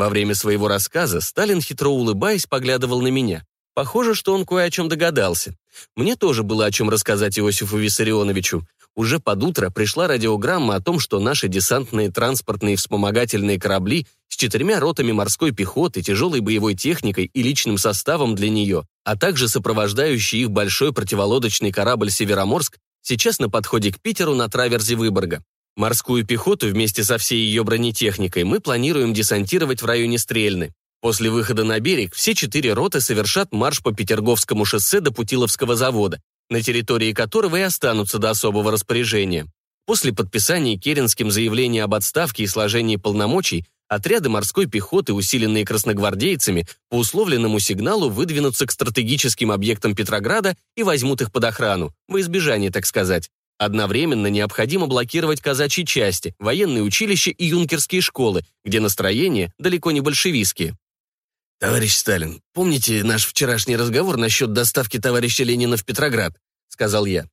Во время своего рассказа Сталин, хитро улыбаясь, поглядывал на меня. Похоже, что он кое о чем догадался. Мне тоже было о чем рассказать Иосифу Виссарионовичу уже под утро пришла радиограмма о том, что наши десантные транспортные вспомогательные корабли с четырьмя ротами морской пехоты, тяжелой боевой техникой и личным составом для нее, а также сопровождающий их большой противолодочный корабль «Североморск» сейчас на подходе к Питеру на траверзе Выборга. Морскую пехоту вместе со всей ее бронетехникой мы планируем десантировать в районе Стрельны. После выхода на берег все четыре роты совершат марш по Петерговскому шоссе до Путиловского завода, на территории которого и останутся до особого распоряжения. После подписания Керенским заявления об отставке и сложении полномочий, отряды морской пехоты, усиленные красногвардейцами, по условленному сигналу выдвинутся к стратегическим объектам Петрограда и возьмут их под охрану, во избежание, так сказать. Одновременно необходимо блокировать казачьи части, военные училища и юнкерские школы, где настроения далеко не большевистские. «Товарищ Сталин, помните наш вчерашний разговор насчет доставки товарища Ленина в Петроград?» — сказал я.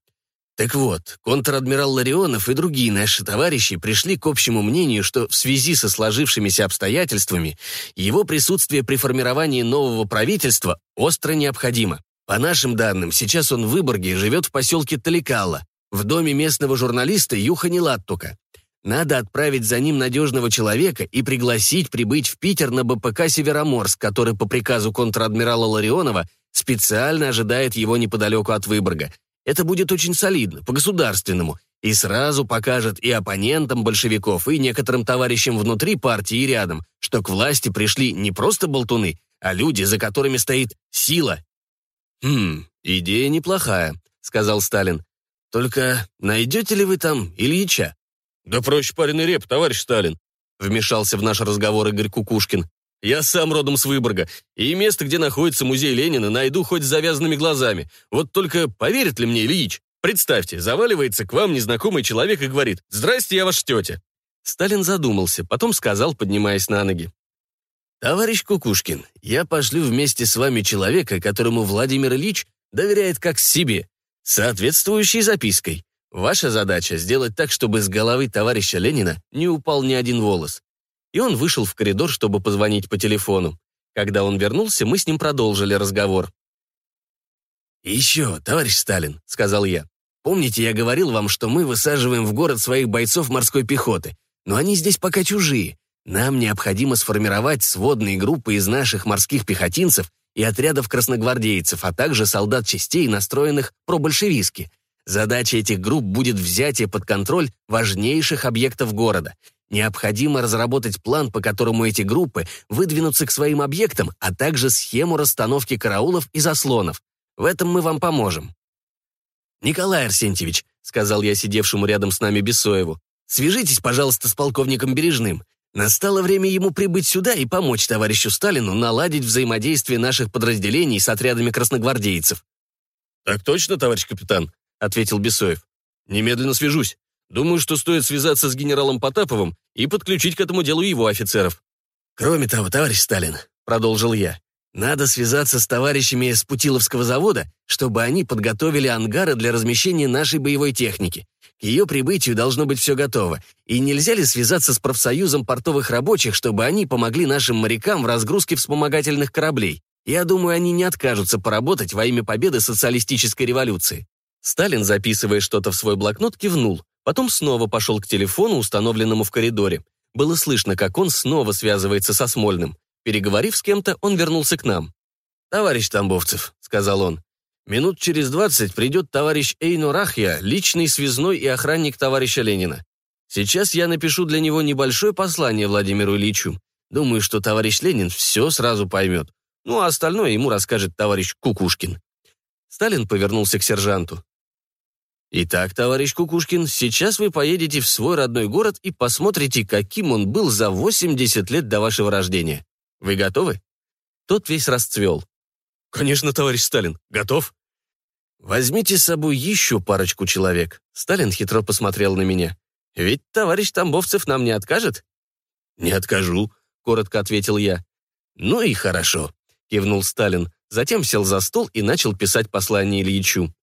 Так вот, контр-адмирал Ларионов и другие наши товарищи пришли к общему мнению, что в связи со сложившимися обстоятельствами его присутствие при формировании нового правительства остро необходимо. По нашим данным, сейчас он в Выборге живет в поселке Таликалла, в доме местного журналиста Юхани Латтука. Надо отправить за ним надежного человека и пригласить прибыть в Питер на БПК «Североморск», который по приказу контр-адмирала Ларионова специально ожидает его неподалеку от Выборга. Это будет очень солидно, по-государственному, и сразу покажет и оппонентам большевиков, и некоторым товарищам внутри партии и рядом, что к власти пришли не просто болтуны, а люди, за которыми стоит сила. Хм, «Идея неплохая», — сказал Сталин. «Только найдете ли вы там Ильича?» «Да проще пареный реп, товарищ Сталин», — вмешался в наш разговор Игорь Кукушкин. «Я сам родом с Выборга, и место, где находится музей Ленина, найду хоть с завязанными глазами. Вот только поверит ли мне Ильич? Представьте, заваливается к вам незнакомый человек и говорит «Здрасте, я ваш тетя». Сталин задумался, потом сказал, поднимаясь на ноги. «Товарищ Кукушкин, я пошлю вместе с вами человека, которому Владимир Ильич доверяет как себе, соответствующей запиской. Ваша задача — сделать так, чтобы с головы товарища Ленина не упал ни один волос. И он вышел в коридор, чтобы позвонить по телефону. Когда он вернулся, мы с ним продолжили разговор. еще, товарищ Сталин», — сказал я, «помните, я говорил вам, что мы высаживаем в город своих бойцов морской пехоты, но они здесь пока чужие. Нам необходимо сформировать сводные группы из наших морских пехотинцев и отрядов красногвардейцев, а также солдат частей, настроенных пробольшевистски. Задача этих групп будет взятие под контроль важнейших объектов города. Необходимо разработать план, по которому эти группы выдвинутся к своим объектам, а также схему расстановки караулов и заслонов. В этом мы вам поможем. «Николай Арсентьевич», — сказал я сидевшему рядом с нами Бесоеву, «свяжитесь, пожалуйста, с полковником Бережным. Настало время ему прибыть сюда и помочь товарищу Сталину наладить взаимодействие наших подразделений с отрядами красногвардейцев». «Так точно, товарищ капитан», — ответил Бесоев. «Немедленно свяжусь. Думаю, что стоит связаться с генералом Потаповым и подключить к этому делу его офицеров». «Кроме того, товарищ Сталин», — продолжил я, «надо связаться с товарищами из Путиловского завода, чтобы они подготовили ангары для размещения нашей боевой техники. К ее прибытию должно быть все готово. И нельзя ли связаться с профсоюзом портовых рабочих, чтобы они помогли нашим морякам в разгрузке вспомогательных кораблей? Я думаю, они не откажутся поработать во имя победы социалистической революции. Сталин, записывая что-то в свой блокнот, кивнул. Потом снова пошел к телефону, установленному в коридоре. Было слышно, как он снова связывается со Смольным. Переговорив с кем-то, он вернулся к нам. «Товарищ Тамбовцев», — сказал он, «минут через двадцать придет товарищ Эйно Рахья, личный связной и охранник товарища Ленина. Сейчас я напишу для него небольшое послание Владимиру Ильичу. Думаю, что товарищ Ленин все сразу поймет. Ну, а остальное ему расскажет товарищ Кукушкин». Сталин повернулся к сержанту. Итак, товарищ Кукушкин, сейчас вы поедете в свой родной город и посмотрите, каким он был за 80 лет до вашего рождения. Вы готовы? Тот весь расцвел. Конечно, товарищ Сталин, готов. Возьмите с собой еще парочку человек. Сталин хитро посмотрел на меня. Ведь товарищ Тамбовцев нам не откажет? Не откажу, коротко ответил я. Ну и хорошо, кивнул Сталин. Затем сел за стол и начал писать послание Ильичу.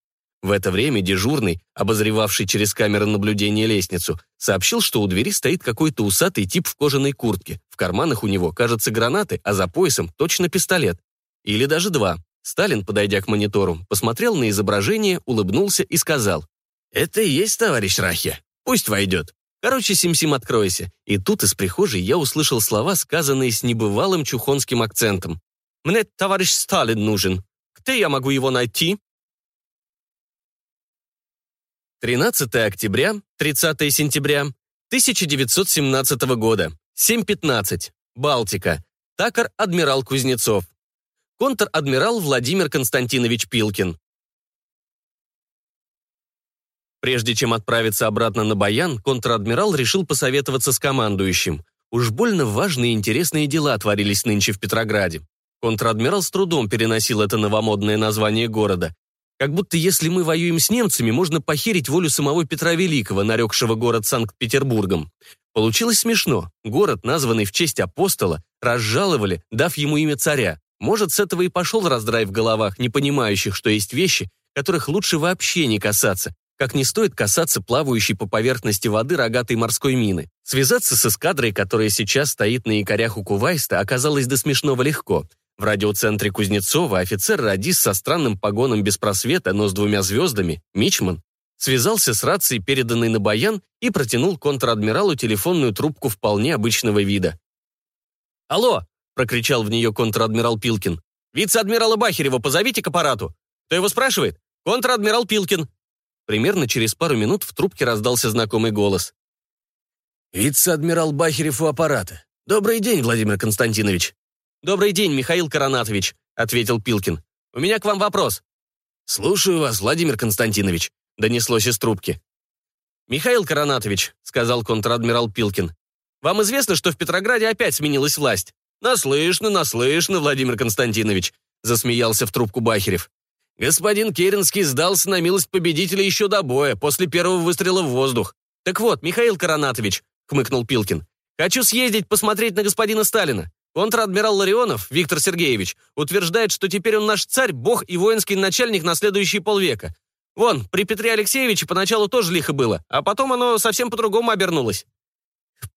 В это время дежурный, обозревавший через камеры наблюдения лестницу, сообщил, что у двери стоит какой-то усатый тип в кожаной куртке. В карманах у него, кажется, гранаты, а за поясом точно пистолет. Или даже два. Сталин, подойдя к монитору, посмотрел на изображение, улыбнулся и сказал, «Это и есть товарищ Рахи. Пусть войдет. Короче, Сим-Сим, откройся». И тут из прихожей я услышал слова, сказанные с небывалым чухонским акцентом. «Мне товарищ Сталин нужен. Где я могу его найти?» 13 октября, 30 сентября 1917 года, 7.15, Балтика, Такар адмирал Кузнецов, контр-адмирал Владимир Константинович Пилкин. Прежде чем отправиться обратно на Баян, контр-адмирал решил посоветоваться с командующим. Уж больно важные и интересные дела творились нынче в Петрограде. Контр-адмирал с трудом переносил это новомодное название города. Как будто если мы воюем с немцами, можно похерить волю самого Петра Великого, нарекшего город Санкт-Петербургом. Получилось смешно. Город, названный в честь апостола, разжаловали, дав ему имя царя. Может, с этого и пошел раздрай в головах, не понимающих, что есть вещи, которых лучше вообще не касаться, как не стоит касаться плавающей по поверхности воды рогатой морской мины. Связаться с эскадрой, которая сейчас стоит на якорях у Кувайста, оказалось до смешного легко – в радиоцентре Кузнецова офицер-радист со странным погоном без просвета, но с двумя звездами, Мичман, связался с рацией, переданной на баян, и протянул контр-адмиралу телефонную трубку вполне обычного вида. «Алло!» — прокричал в нее контр-адмирал Пилкин. «Вице-адмирала Бахерева позовите к аппарату!» «Кто его спрашивает?» «Контр-адмирал Пилкин!» Примерно через пару минут в трубке раздался знакомый голос. «Вице-адмирал Бахерев у аппарата. Добрый день, Владимир Константинович!» «Добрый день, Михаил Коронатович», — ответил Пилкин. «У меня к вам вопрос». «Слушаю вас, Владимир Константинович», — донеслось из трубки. «Михаил Коронатович», — сказал контр-адмирал Пилкин, «вам известно, что в Петрограде опять сменилась власть?» «Наслышно, наслышно, Владимир Константинович», — засмеялся в трубку Бахерев. «Господин Керенский сдался на милость победителя еще до боя, после первого выстрела в воздух. Так вот, Михаил Коронатович», — хмыкнул Пилкин, «хочу съездить посмотреть на господина Сталина. Контр-адмирал Ларионов, Виктор Сергеевич, утверждает, что теперь он наш царь, бог и воинский начальник на следующие полвека. Вон, при Петре Алексеевиче поначалу тоже лихо было, а потом оно совсем по-другому обернулось».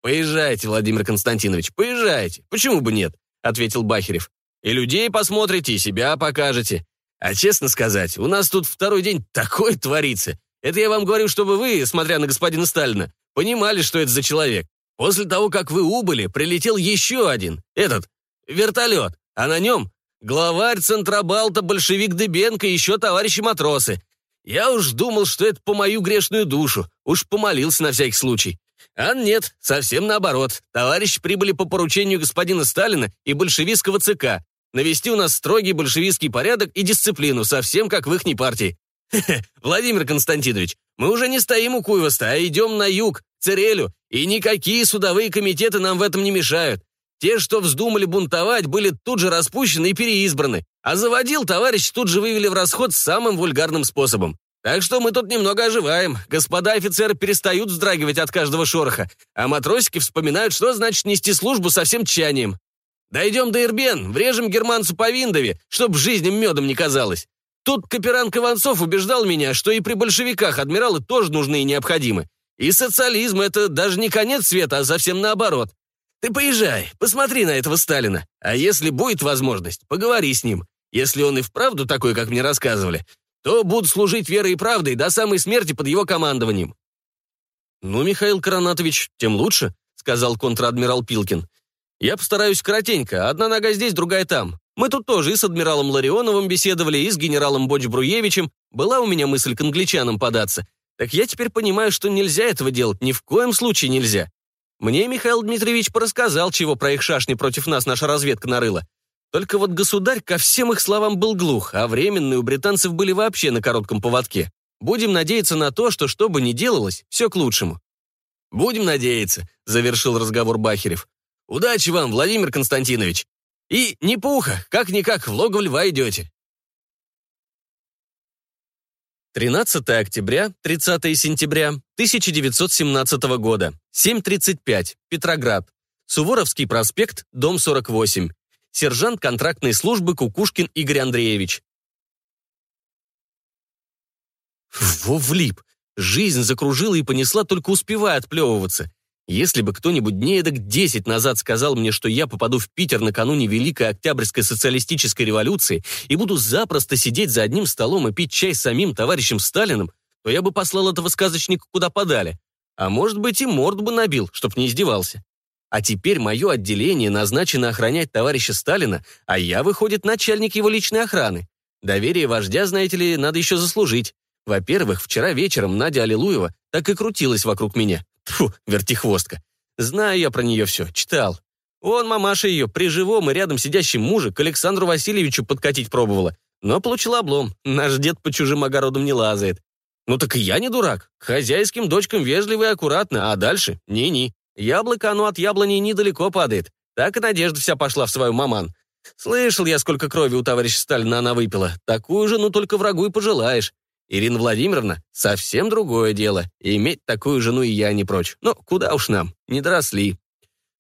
«Поезжайте, Владимир Константинович, поезжайте. Почему бы нет?» — ответил Бахерев. «И людей посмотрите, и себя покажете. А честно сказать, у нас тут второй день такое творится. Это я вам говорю, чтобы вы, смотря на господина Сталина, понимали, что это за человек. После того, как вы убыли, прилетел еще один, этот, вертолет, а на нем главарь Центробалта, большевик Дыбенко и еще товарищи матросы. Я уж думал, что это по мою грешную душу, уж помолился на всякий случай. А нет, совсем наоборот. Товарищи прибыли по поручению господина Сталина и большевистского ЦК, навести у нас строгий большевистский порядок и дисциплину, совсем как в ихней партии. Владимир Константинович, мы уже не стоим у Куйвоста, а идем на юг, Церелю, и никакие судовые комитеты нам в этом не мешают. Те, что вздумали бунтовать, были тут же распущены и переизбраны, а заводил товарищ тут же вывели в расход самым вульгарным способом. Так что мы тут немного оживаем. Господа офицеры перестают вздрагивать от каждого шороха, а матросики вспоминают, что значит нести службу со всем тчанием. Дойдем до Ирбен, врежем германцу по Виндове, чтоб жизнь медом не казалось. Тут Каперанг Иванцов убеждал меня, что и при большевиках адмиралы тоже нужны и необходимы. И социализм — это даже не конец света, а совсем наоборот. Ты поезжай, посмотри на этого Сталина. А если будет возможность, поговори с ним. Если он и вправду такой, как мне рассказывали, то буду служить верой и правдой до самой смерти под его командованием». «Ну, Михаил Коронатович, тем лучше», — сказал контр-адмирал Пилкин. Я постараюсь коротенько, одна нога здесь, другая там. Мы тут тоже и с адмиралом Ларионовым беседовали, и с генералом Боч-Бруевичем. Была у меня мысль к англичанам податься. Так я теперь понимаю, что нельзя этого делать, ни в коем случае нельзя. Мне Михаил Дмитриевич порассказал, чего про их шашни против нас наша разведка нарыла. Только вот государь ко всем их словам был глух, а временные у британцев были вообще на коротком поводке. Будем надеяться на то, что что бы ни делалось, все к лучшему. «Будем надеяться», — завершил разговор Бахерев. Удачи вам, Владимир Константинович. И не пуха, как-никак в логово льва идете. 13 октября, 30 сентября 1917 года, 7.35, Петроград. Суворовский проспект, дом 48. Сержант контрактной службы Кукушкин Игорь Андреевич. Во влип. Жизнь закружила и понесла, только успевая отплевываться. Если бы кто-нибудь дней эдак десять назад сказал мне, что я попаду в Питер накануне Великой Октябрьской социалистической революции и буду запросто сидеть за одним столом и пить чай с самим товарищем Сталиным, то я бы послал этого сказочника куда подали. А может быть и морд бы набил, чтоб не издевался. А теперь мое отделение назначено охранять товарища Сталина, а я, выходит, начальник его личной охраны. Доверие вождя, знаете ли, надо еще заслужить. Во-первых, вчера вечером Надя Аллилуева так и крутилась вокруг меня. Фу, вертихвостка. Знаю я про нее все, читал. Он, мамаша ее, при живом и рядом сидящем муже к Александру Васильевичу подкатить пробовала. Но получил облом. Наш дед по чужим огородам не лазает. Ну так и я не дурак. К хозяйским дочкам вежливо и аккуратно, а дальше — ни-ни. Яблоко оно от яблони недалеко падает. Так и надежда вся пошла в свою маман. Слышал я, сколько крови у товарища Сталина она выпила. Такую же, ну только врагу и пожелаешь. Ирина Владимировна — совсем другое дело, иметь такую жену и я не прочь. Но куда уж нам, не доросли.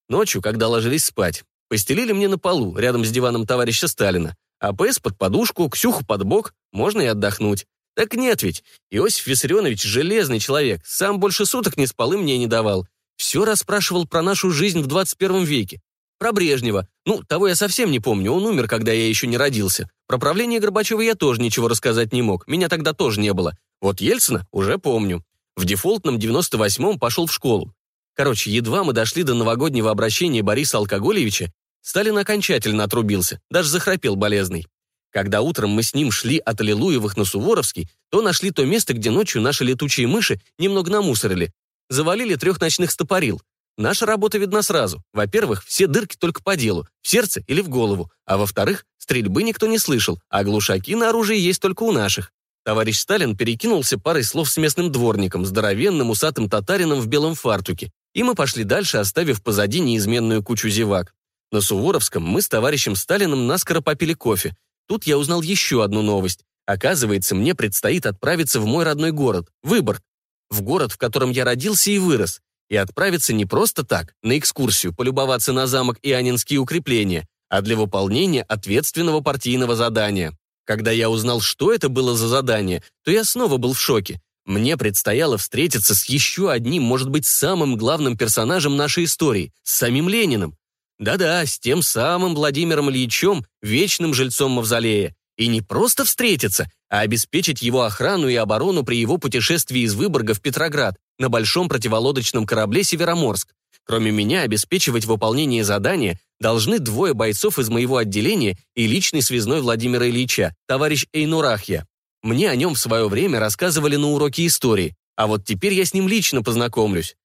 Ночью, когда ложились спать, постелили мне на полу, рядом с диваном товарища Сталина, а ПС под подушку, Ксюху под бок, можно и отдохнуть. Так нет ведь, Иосиф Виссарионович железный человек, сам больше суток не спал и мне не давал. Все расспрашивал про нашу жизнь в 21 веке. Про Брежнева. Ну, того я совсем не помню, он умер, когда я еще не родился. Про правление Горбачева я тоже ничего рассказать не мог, меня тогда тоже не было. Вот Ельцина уже помню. В дефолтном 98-м пошел в школу. Короче, едва мы дошли до новогоднего обращения Бориса Алкоголевича, Сталин окончательно отрубился, даже захрапел болезный. Когда утром мы с ним шли от Аллилуевых на Суворовский, то нашли то место, где ночью наши летучие мыши немного намусорили. Завалили трех ночных стопорил. Наша работа видна сразу. Во-первых, все дырки только по делу, в сердце или в голову. А во-вторых, стрельбы никто не слышал, а глушаки на оружии есть только у наших. Товарищ Сталин перекинулся парой слов с местным дворником, здоровенным усатым татарином в белом фартуке, и мы пошли дальше, оставив позади неизменную кучу зевак. На Суворовском мы с товарищем Сталиным наскоро попили кофе. Тут я узнал еще одну новость. Оказывается, мне предстоит отправиться в мой родной город, Выборг. В город, в котором я родился и вырос. И отправиться не просто так, на экскурсию, полюбоваться на замок и анинские укрепления, а для выполнения ответственного партийного задания. Когда я узнал, что это было за задание, то я снова был в шоке. Мне предстояло встретиться с еще одним, может быть, самым главным персонажем нашей истории, с самим Лениным. Да-да, с тем самым Владимиром Ильичем, вечным жильцом Мавзолея. И не просто встретиться, а обеспечить его охрану и оборону при его путешествии из Выборга в Петроград на большом противолодочном корабле «Североморск». Кроме меня, обеспечивать выполнение задания должны двое бойцов из моего отделения и личный связной Владимира Ильича, товарищ Эйнурахья. Мне о нем в свое время рассказывали на уроке истории, а вот теперь я с ним лично познакомлюсь.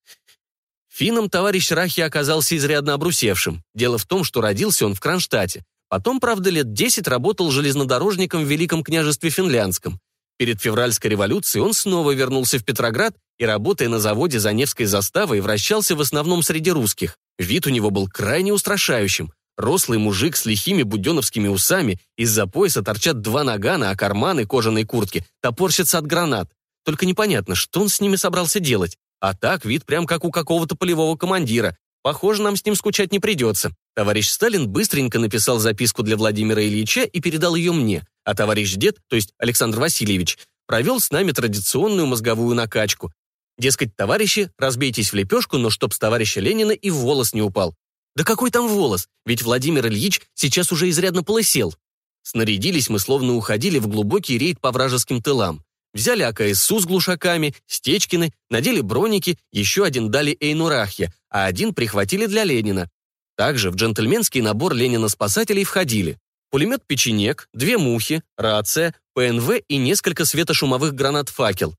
Финном товарищ Рахи оказался изрядно обрусевшим. Дело в том, что родился он в Кронштадте. Потом, правда, лет 10 работал железнодорожником в Великом княжестве Финляндском. Перед февральской революцией он снова вернулся в Петроград и, работая на заводе за Невской заставой, вращался в основном среди русских. Вид у него был крайне устрашающим. Рослый мужик с лихими буденовскими усами, из-за пояса торчат два нагана, а карманы кожаной куртки топорщатся от гранат. Только непонятно, что он с ними собрался делать. А так вид прям как у какого-то полевого командира. Похоже, нам с ним скучать не придется. Товарищ Сталин быстренько написал записку для Владимира Ильича и передал ее мне, а товарищ дед, то есть Александр Васильевич, провел с нами традиционную мозговую накачку. Дескать, товарищи, разбейтесь в лепешку, но чтоб с товарища Ленина и волос не упал. Да какой там волос? Ведь Владимир Ильич сейчас уже изрядно полысел. Снарядились мы, словно уходили в глубокий рейд по вражеским тылам. Взяли АКСУ с глушаками, Стечкины, надели броники, еще один дали Эйнурахье, а один прихватили для Ленина. Также в джентльменский набор Ленина-спасателей входили пулемет «Печенек», две мухи, рация, ПНВ и несколько светошумовых гранат «Факел».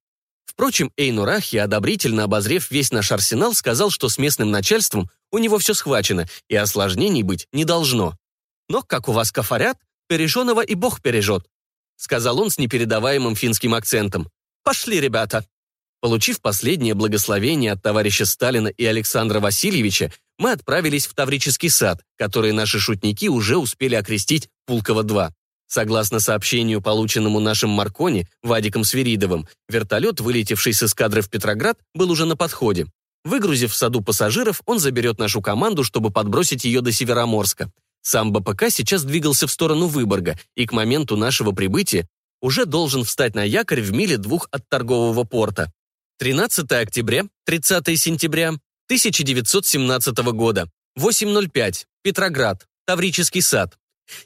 Впрочем, Эйнурахи, одобрительно обозрев весь наш арсенал, сказал, что с местным начальством у него все схвачено, и осложнений быть не должно. Но, как у вас кафарят, переженого и бог пережет сказал он с непередаваемым финским акцентом. «Пошли, ребята!» Получив последнее благословение от товарища Сталина и Александра Васильевича, мы отправились в Таврический сад, который наши шутники уже успели окрестить Пулково-2. Согласно сообщению, полученному нашим Маркони, Вадиком Свиридовым, вертолет, вылетевший с эскадры в Петроград, был уже на подходе. Выгрузив в саду пассажиров, он заберет нашу команду, чтобы подбросить ее до Североморска. Сам БПК сейчас двигался в сторону Выборга и к моменту нашего прибытия уже должен встать на якорь в миле двух от торгового порта. 13 октября, 30 сентября 1917 года, 8.05, Петроград, Таврический сад.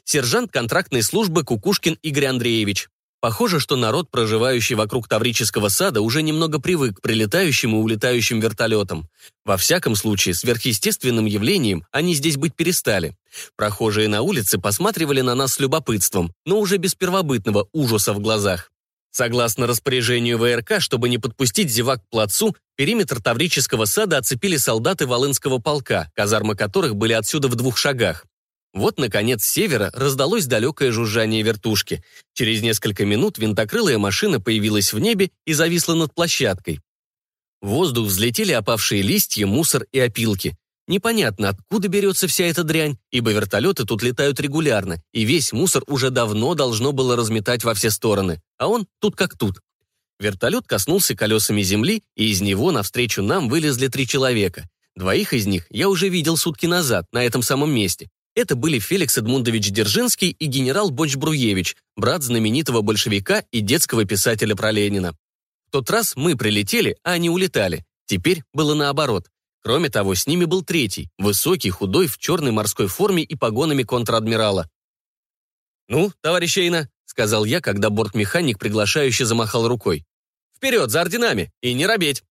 Сержант контрактной службы Кукушкин Игорь Андреевич. Похоже, что народ, проживающий вокруг Таврического сада, уже немного привык к прилетающим и улетающим вертолетам. Во всяком случае, сверхъестественным явлением они здесь быть перестали. Прохожие на улице посматривали на нас с любопытством, но уже без первобытного ужаса в глазах. Согласно распоряжению ВРК, чтобы не подпустить зевак к плацу, периметр Таврического сада оцепили солдаты Волынского полка, казармы которых были отсюда в двух шагах. Вот, наконец, с севера раздалось далекое жужжание вертушки. Через несколько минут винтокрылая машина появилась в небе и зависла над площадкой. В воздух взлетели опавшие листья, мусор и опилки. Непонятно, откуда берется вся эта дрянь, ибо вертолеты тут летают регулярно, и весь мусор уже давно должно было разметать во все стороны, а он тут как тут. Вертолет коснулся колесами земли, и из него навстречу нам вылезли три человека. Двоих из них я уже видел сутки назад, на этом самом месте. Это были Феликс Эдмундович Держинский и генерал Боч-Бруевич, брат знаменитого большевика и детского писателя про Ленина. В тот раз мы прилетели, а они улетали. Теперь было наоборот. Кроме того, с ними был третий, высокий, худой, в черной морской форме и погонами контр-адмирала. «Ну, товарищ Эйна», — сказал я, когда бортмеханик приглашающе замахал рукой. «Вперед, за орденами! И не робеть!»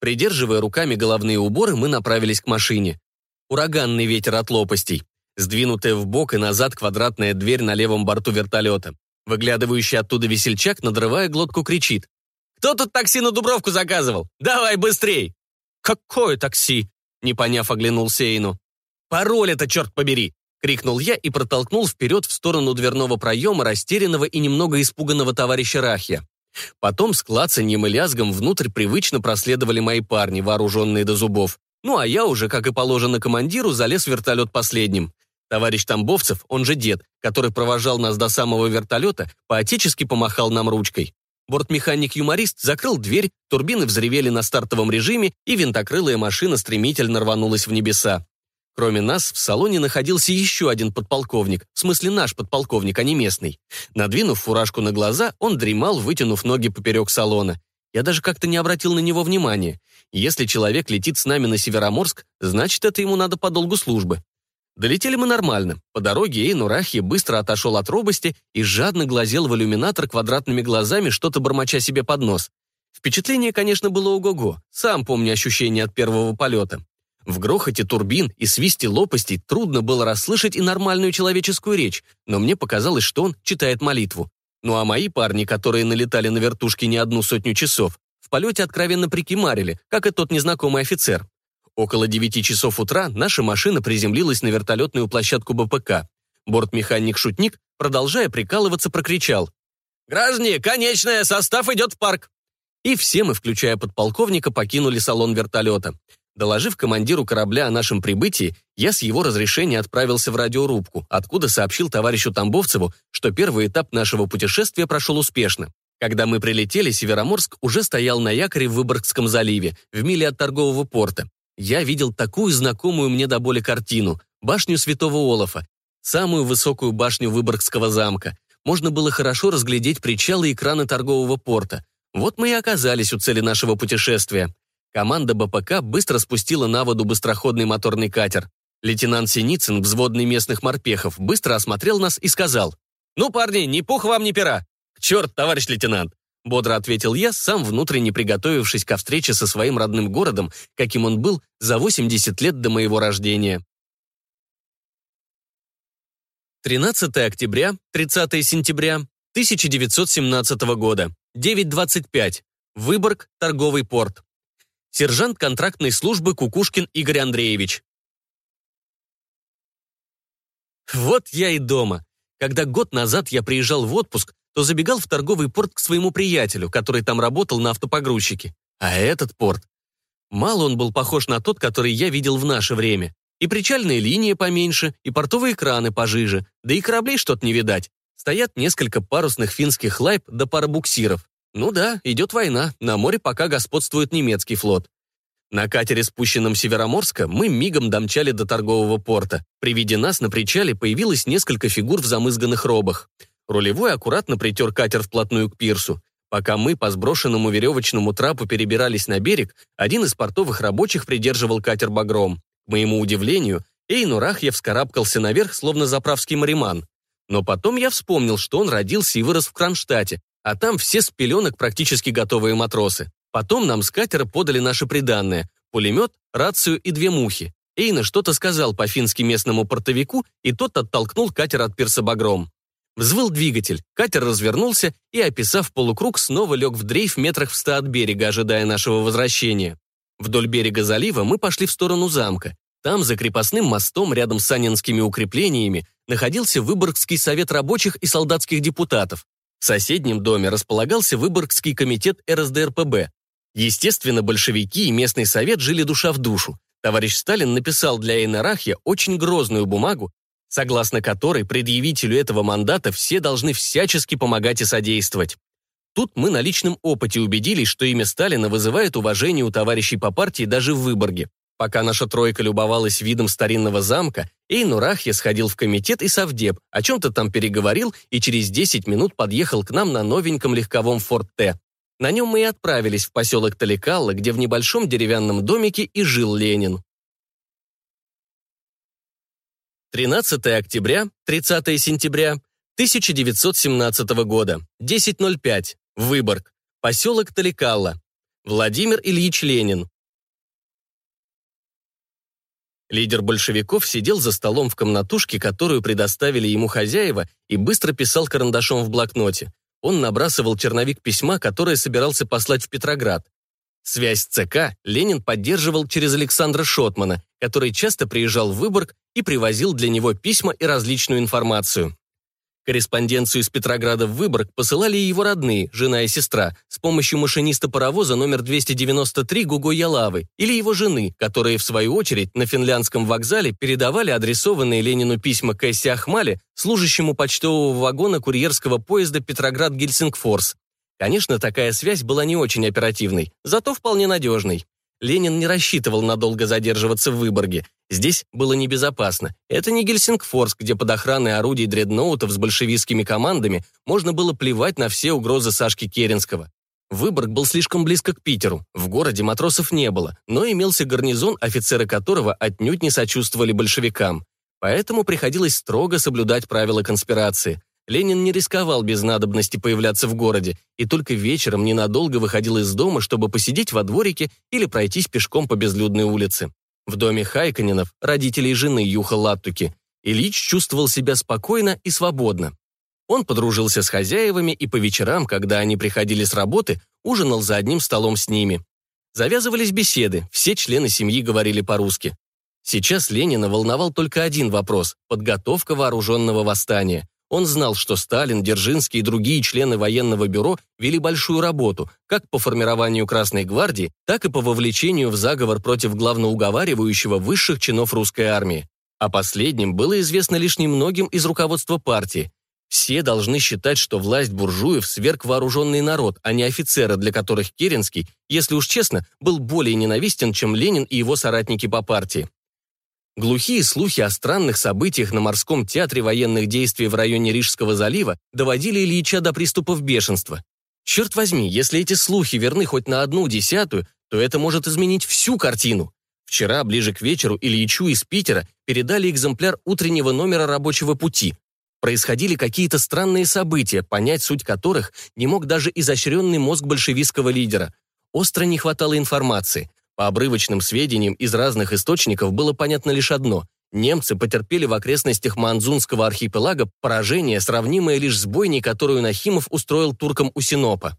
Придерживая руками головные уборы, мы направились к машине. Ураганный ветер от лопастей. Сдвинутая в бок и назад квадратная дверь на левом борту вертолета. Выглядывающий оттуда весельчак, надрывая глотку, кричит. «Кто тут такси на Дубровку заказывал? Давай быстрей!» «Какое такси?» Не поняв, оглянулся Эйну. «Пароль это, черт побери!» крикнул я и протолкнул вперед в сторону дверного проема растерянного и немного испуганного товарища Рахья. Потом с клацаньем и лязгом внутрь привычно проследовали мои парни, вооруженные до зубов. Ну а я уже, как и положено командиру, залез в вертолет последним. Товарищ Тамбовцев, он же дед, который провожал нас до самого вертолета, поотечески помахал нам ручкой. Бортмеханик-юморист закрыл дверь, турбины взревели на стартовом режиме, и винтокрылая машина стремительно рванулась в небеса. Кроме нас, в салоне находился еще один подполковник, в смысле наш подполковник, а не местный. Надвинув фуражку на глаза, он дремал, вытянув ноги поперек салона. Я даже как-то не обратил на него внимания. Если человек летит с нами на Североморск, значит, это ему надо по долгу службы. Долетели мы нормально. По дороге Эйн Урахи быстро отошел от робости и жадно глазел в иллюминатор квадратными глазами, что-то бормоча себе под нос. Впечатление, конечно, было ого-го. Сам помню ощущение от первого полета. В грохоте турбин и свисте лопастей трудно было расслышать и нормальную человеческую речь, но мне показалось, что он читает молитву. Ну а мои парни, которые налетали на вертушки не одну сотню часов, в полете откровенно прикимарили, как и тот незнакомый офицер. Около девяти часов утра наша машина приземлилась на вертолетную площадку БПК. Бортмеханик-шутник, продолжая прикалываться, прокричал. «Граждане, конечная, состав идет в парк!» И все мы, включая подполковника, покинули салон вертолета. Доложив командиру корабля о нашем прибытии, я с его разрешения отправился в радиорубку, откуда сообщил товарищу Тамбовцеву, что первый этап нашего путешествия прошел успешно. Когда мы прилетели, Североморск уже стоял на якоре в Выборгском заливе, в миле от торгового порта. Я видел такую знакомую мне до боли картину – башню Святого Олафа, самую высокую башню Выборгского замка. Можно было хорошо разглядеть причалы и краны торгового порта. Вот мы и оказались у цели нашего путешествия. Команда БПК быстро спустила на воду быстроходный моторный катер. Лейтенант Синицын, взводный местных морпехов, быстро осмотрел нас и сказал, «Ну, парни, ни пух вам, ни пера!» «К черт, товарищ лейтенант!» Бодро ответил я, сам внутренне приготовившись ко встрече со своим родным городом, каким он был за 80 лет до моего рождения. 13 октября, 30 сентября 1917 года, 9.25. Выборг, торговый порт сержант контрактной службы Кукушкин Игорь Андреевич. Вот я и дома. Когда год назад я приезжал в отпуск, то забегал в торговый порт к своему приятелю, который там работал на автопогрузчике. А этот порт... Мало он был похож на тот, который я видел в наше время. И причальные линии поменьше, и портовые краны пожиже, да и кораблей что-то не видать. Стоят несколько парусных финских лайп да пара буксиров. Ну да, идет война, на море пока господствует немецкий флот. На катере, спущенном Североморска, мы мигом домчали до торгового порта. При виде нас на причале появилось несколько фигур в замызганных робах. Рулевой аккуратно притер катер вплотную к пирсу. Пока мы по сброшенному веревочному трапу перебирались на берег, один из портовых рабочих придерживал катер багром. К моему удивлению, Эйнурах я вскарабкался наверх, словно заправский мариман. Но потом я вспомнил, что он родился и вырос в Кронштадте, а там все с пеленок практически готовые матросы. Потом нам с катера подали наши приданное – пулемет, рацию и две мухи. Эйна что-то сказал по-фински местному портовику, и тот оттолкнул катер от пирса багром. Взвыл двигатель, катер развернулся и, описав полукруг, снова лег в дрейф метрах в ста от берега, ожидая нашего возвращения. Вдоль берега залива мы пошли в сторону замка. Там, за крепостным мостом, рядом с Анинскими укреплениями, находился Выборгский совет рабочих и солдатских депутатов. В соседнем доме располагался Выборгский комитет РСДРПБ. Естественно, большевики и местный совет жили душа в душу. Товарищ Сталин написал для Эйнарахья очень грозную бумагу, согласно которой предъявителю этого мандата все должны всячески помогать и содействовать. Тут мы на личном опыте убедились, что имя Сталина вызывает уважение у товарищей по партии даже в Выборге. Пока наша тройка любовалась видом старинного замка, Эйнурахья сходил в комитет и совдеп, о чем-то там переговорил и через 10 минут подъехал к нам на новеньком легковом Форт Т. На нем мы и отправились в поселок Таликалла, где в небольшом деревянном домике и жил Ленин. 13 октября, 30 сентября 1917 года, 10.05, Выборг, поселок Таликалла, Владимир Ильич Ленин, Лидер большевиков сидел за столом в комнатушке, которую предоставили ему хозяева, и быстро писал карандашом в блокноте. Он набрасывал черновик письма, которое собирался послать в Петроград. Связь ЦК Ленин поддерживал через Александра Шотмана, который часто приезжал в Выборг и привозил для него письма и различную информацию. Корреспонденцию из Петрограда в Выборг посылали его родные, жена и сестра, с помощью машиниста паровоза номер 293 Гуго Ялавы или его жены, которые, в свою очередь, на финляндском вокзале передавали адресованные Ленину письма Кэсси Ахмале, служащему почтового вагона курьерского поезда Петроград-Гельсингфорс. Конечно, такая связь была не очень оперативной, зато вполне надежной. Ленин не рассчитывал надолго задерживаться в Выборге. Здесь было небезопасно. Это не Гельсингфорс, где под охраной орудий дредноутов с большевистскими командами можно было плевать на все угрозы Сашки Керенского. Выборг был слишком близко к Питеру. В городе матросов не было, но имелся гарнизон, офицеры которого отнюдь не сочувствовали большевикам. Поэтому приходилось строго соблюдать правила конспирации. Ленин не рисковал без надобности появляться в городе и только вечером ненадолго выходил из дома, чтобы посидеть во дворике или пройтись пешком по безлюдной улице. В доме Хайканинов, родителей жены Юха Латтуки, Ильич чувствовал себя спокойно и свободно. Он подружился с хозяевами и по вечерам, когда они приходили с работы, ужинал за одним столом с ними. Завязывались беседы, все члены семьи говорили по-русски. Сейчас Ленина волновал только один вопрос – подготовка вооруженного восстания. Он знал, что Сталин, Дзержинский и другие члены военного бюро вели большую работу, как по формированию Красной гвардии, так и по вовлечению в заговор против главноуговаривающего высших чинов русской армии. О последнем было известно лишь немногим из руководства партии. Все должны считать, что власть буржуев сверг вооруженный народ, а не офицеры, для которых Керенский, если уж честно, был более ненавистен, чем Ленин и его соратники по партии. Глухие слухи о странных событиях на морском театре военных действий в районе Рижского залива доводили Ильича до приступов бешенства. Черт возьми, если эти слухи верны хоть на одну десятую, то это может изменить всю картину. Вчера, ближе к вечеру, Ильичу из Питера передали экземпляр утреннего номера рабочего пути. Происходили какие-то странные события, понять суть которых не мог даже изощренный мозг большевистского лидера. Остро не хватало информации – по обрывочным сведениям из разных источников было понятно лишь одно – немцы потерпели в окрестностях Манзунского архипелага поражение, сравнимое лишь с бойней, которую Нахимов устроил туркам у Синопа.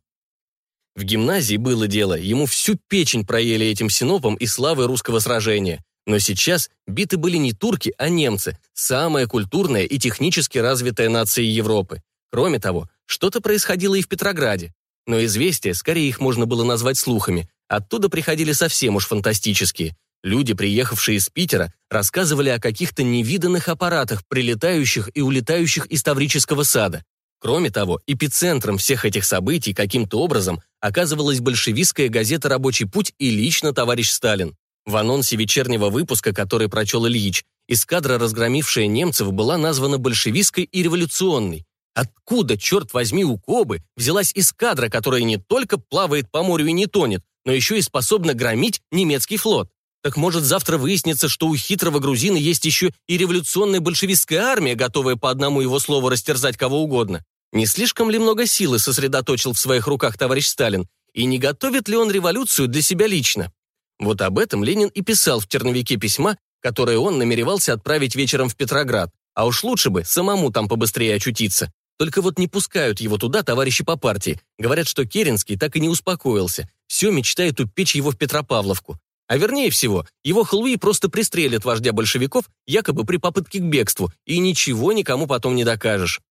В гимназии было дело, ему всю печень проели этим Синопом и славой русского сражения. Но сейчас биты были не турки, а немцы, самая культурная и технически развитая нация Европы. Кроме того, что-то происходило и в Петрограде. Но известия, скорее их можно было назвать слухами, Оттуда приходили совсем уж фантастические. Люди, приехавшие из Питера, рассказывали о каких-то невиданных аппаратах, прилетающих и улетающих из Таврического сада. Кроме того, эпицентром всех этих событий каким-то образом оказывалась большевистская газета «Рабочий путь» и лично товарищ Сталин. В анонсе вечернего выпуска, который прочел Ильич, эскадра, разгромившая немцев, была названа большевистской и революционной. Откуда, черт возьми, у Кобы взялась эскадра, которая не только плавает по морю и не тонет, но еще и способна громить немецкий флот. Так может завтра выяснится, что у хитрого грузина есть еще и революционная большевистская армия, готовая по одному его слову растерзать кого угодно? Не слишком ли много силы сосредоточил в своих руках товарищ Сталин? И не готовит ли он революцию для себя лично? Вот об этом Ленин и писал в черновике письма, которое он намеревался отправить вечером в Петроград. А уж лучше бы самому там побыстрее очутиться. Только вот не пускают его туда товарищи по партии. Говорят, что Керенский так и не успокоился. Все мечтает упечь его в Петропавловку. А вернее всего, его халуи просто пристрелят вождя большевиков якобы при попытке к бегству, и ничего никому потом не докажешь.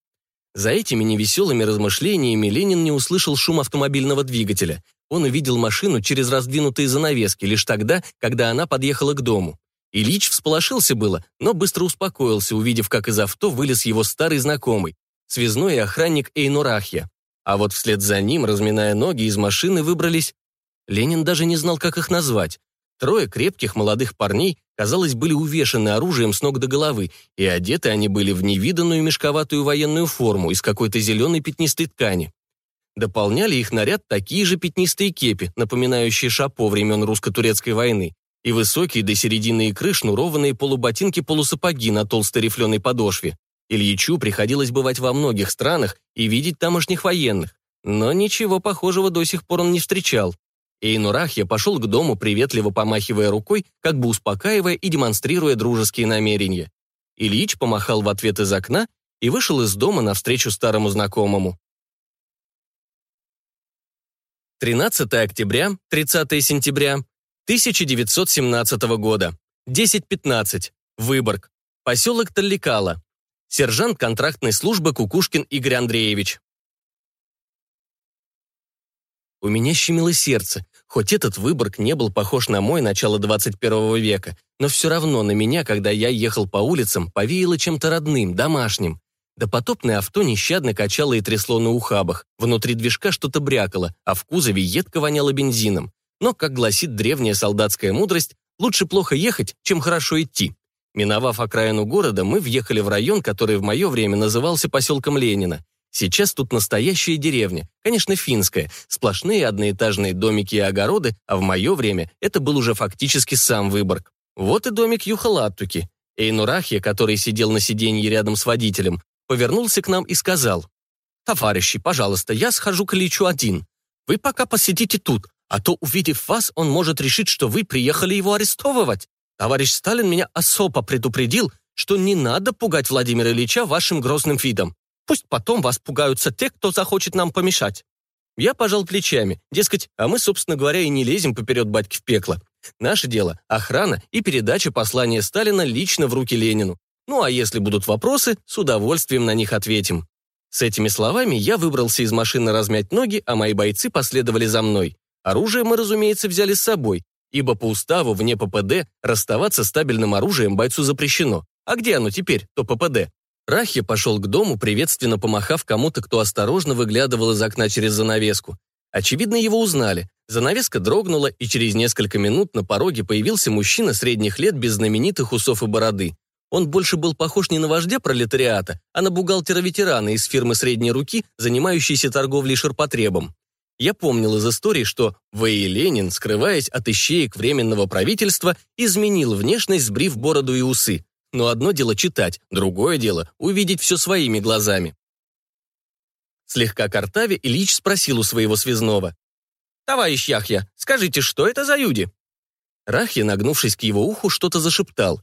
За этими невеселыми размышлениями Ленин не услышал шум автомобильного двигателя. Он увидел машину через раздвинутые занавески лишь тогда, когда она подъехала к дому. Ильич всполошился было, но быстро успокоился, увидев, как из авто вылез его старый знакомый, связной и охранник Эйнурахья. А вот вслед за ним, разминая ноги, из машины выбрались... Ленин даже не знал, как их назвать. Трое крепких молодых парней, казалось, были увешаны оружием с ног до головы, и одеты они были в невиданную мешковатую военную форму из какой-то зеленой пятнистой ткани. Дополняли их наряд такие же пятнистые кепи, напоминающие шапо времен русско-турецкой войны, и высокие до середины икры шнурованные полуботинки-полусапоги на толстой рифленой подошве. Ильичу приходилось бывать во многих странах и видеть тамошних военных, но ничего похожего до сих пор он не встречал. Эйнурахья пошел к дому, приветливо помахивая рукой, как бы успокаивая и демонстрируя дружеские намерения. Ильич помахал в ответ из окна и вышел из дома навстречу старому знакомому. 13 октября, 30 сентября 1917 года. 10.15. Выборг. Поселок Талликала. Сержант контрактной службы Кукушкин Игорь Андреевич. У меня щемило сердце. Хоть этот Выборг не был похож на мой начало 21 века, но все равно на меня, когда я ехал по улицам, повеяло чем-то родным, домашним. Допотопное авто нещадно качало и трясло на ухабах. Внутри движка что-то брякало, а в кузове едко воняло бензином. Но, как гласит древняя солдатская мудрость, лучше плохо ехать, чем хорошо идти. Миновав окраину города, мы въехали в район, который в мое время назывался поселком Ленина. Сейчас тут настоящая деревня, конечно, финская, сплошные одноэтажные домики и огороды, а в мое время это был уже фактически сам Выборг. Вот и домик Юхалаттуки. Эйнурахья, который сидел на сиденье рядом с водителем, повернулся к нам и сказал, «Товарищи, пожалуйста, я схожу к Ильичу один. Вы пока посидите тут, а то, увидев вас, он может решить, что вы приехали его арестовывать. Товарищ Сталин меня особо предупредил, что не надо пугать Владимира Ильича вашим грозным видом. Пусть потом вас пугаются те, кто захочет нам помешать. Я пожал плечами, дескать, а мы, собственно говоря, и не лезем поперед батьки в пекло. Наше дело – охрана и передача послания Сталина лично в руки Ленину. Ну а если будут вопросы, с удовольствием на них ответим. С этими словами я выбрался из машины размять ноги, а мои бойцы последовали за мной. Оружие мы, разумеется, взяли с собой, ибо по уставу вне ППД расставаться с табельным оружием бойцу запрещено. А где оно теперь, то ППД? Рахи пошел к дому, приветственно помахав кому-то, кто осторожно выглядывал из окна через занавеску. Очевидно, его узнали. Занавеска дрогнула, и через несколько минут на пороге появился мужчина средних лет без знаменитых усов и бороды. Он больше был похож не на вождя пролетариата, а на бухгалтера-ветерана из фирмы средней руки, занимающейся торговлей ширпотребом. Я помнил из истории, что В.И. Ленин, скрываясь от ищеек Временного правительства, изменил внешность, сбрив бороду и усы. Но одно дело читать, другое дело — увидеть все своими глазами. Слегка картаве Ильич спросил у своего связного. «Товарищ Яхья, скажите, что это за люди?» Рахья, нагнувшись к его уху, что-то зашептал.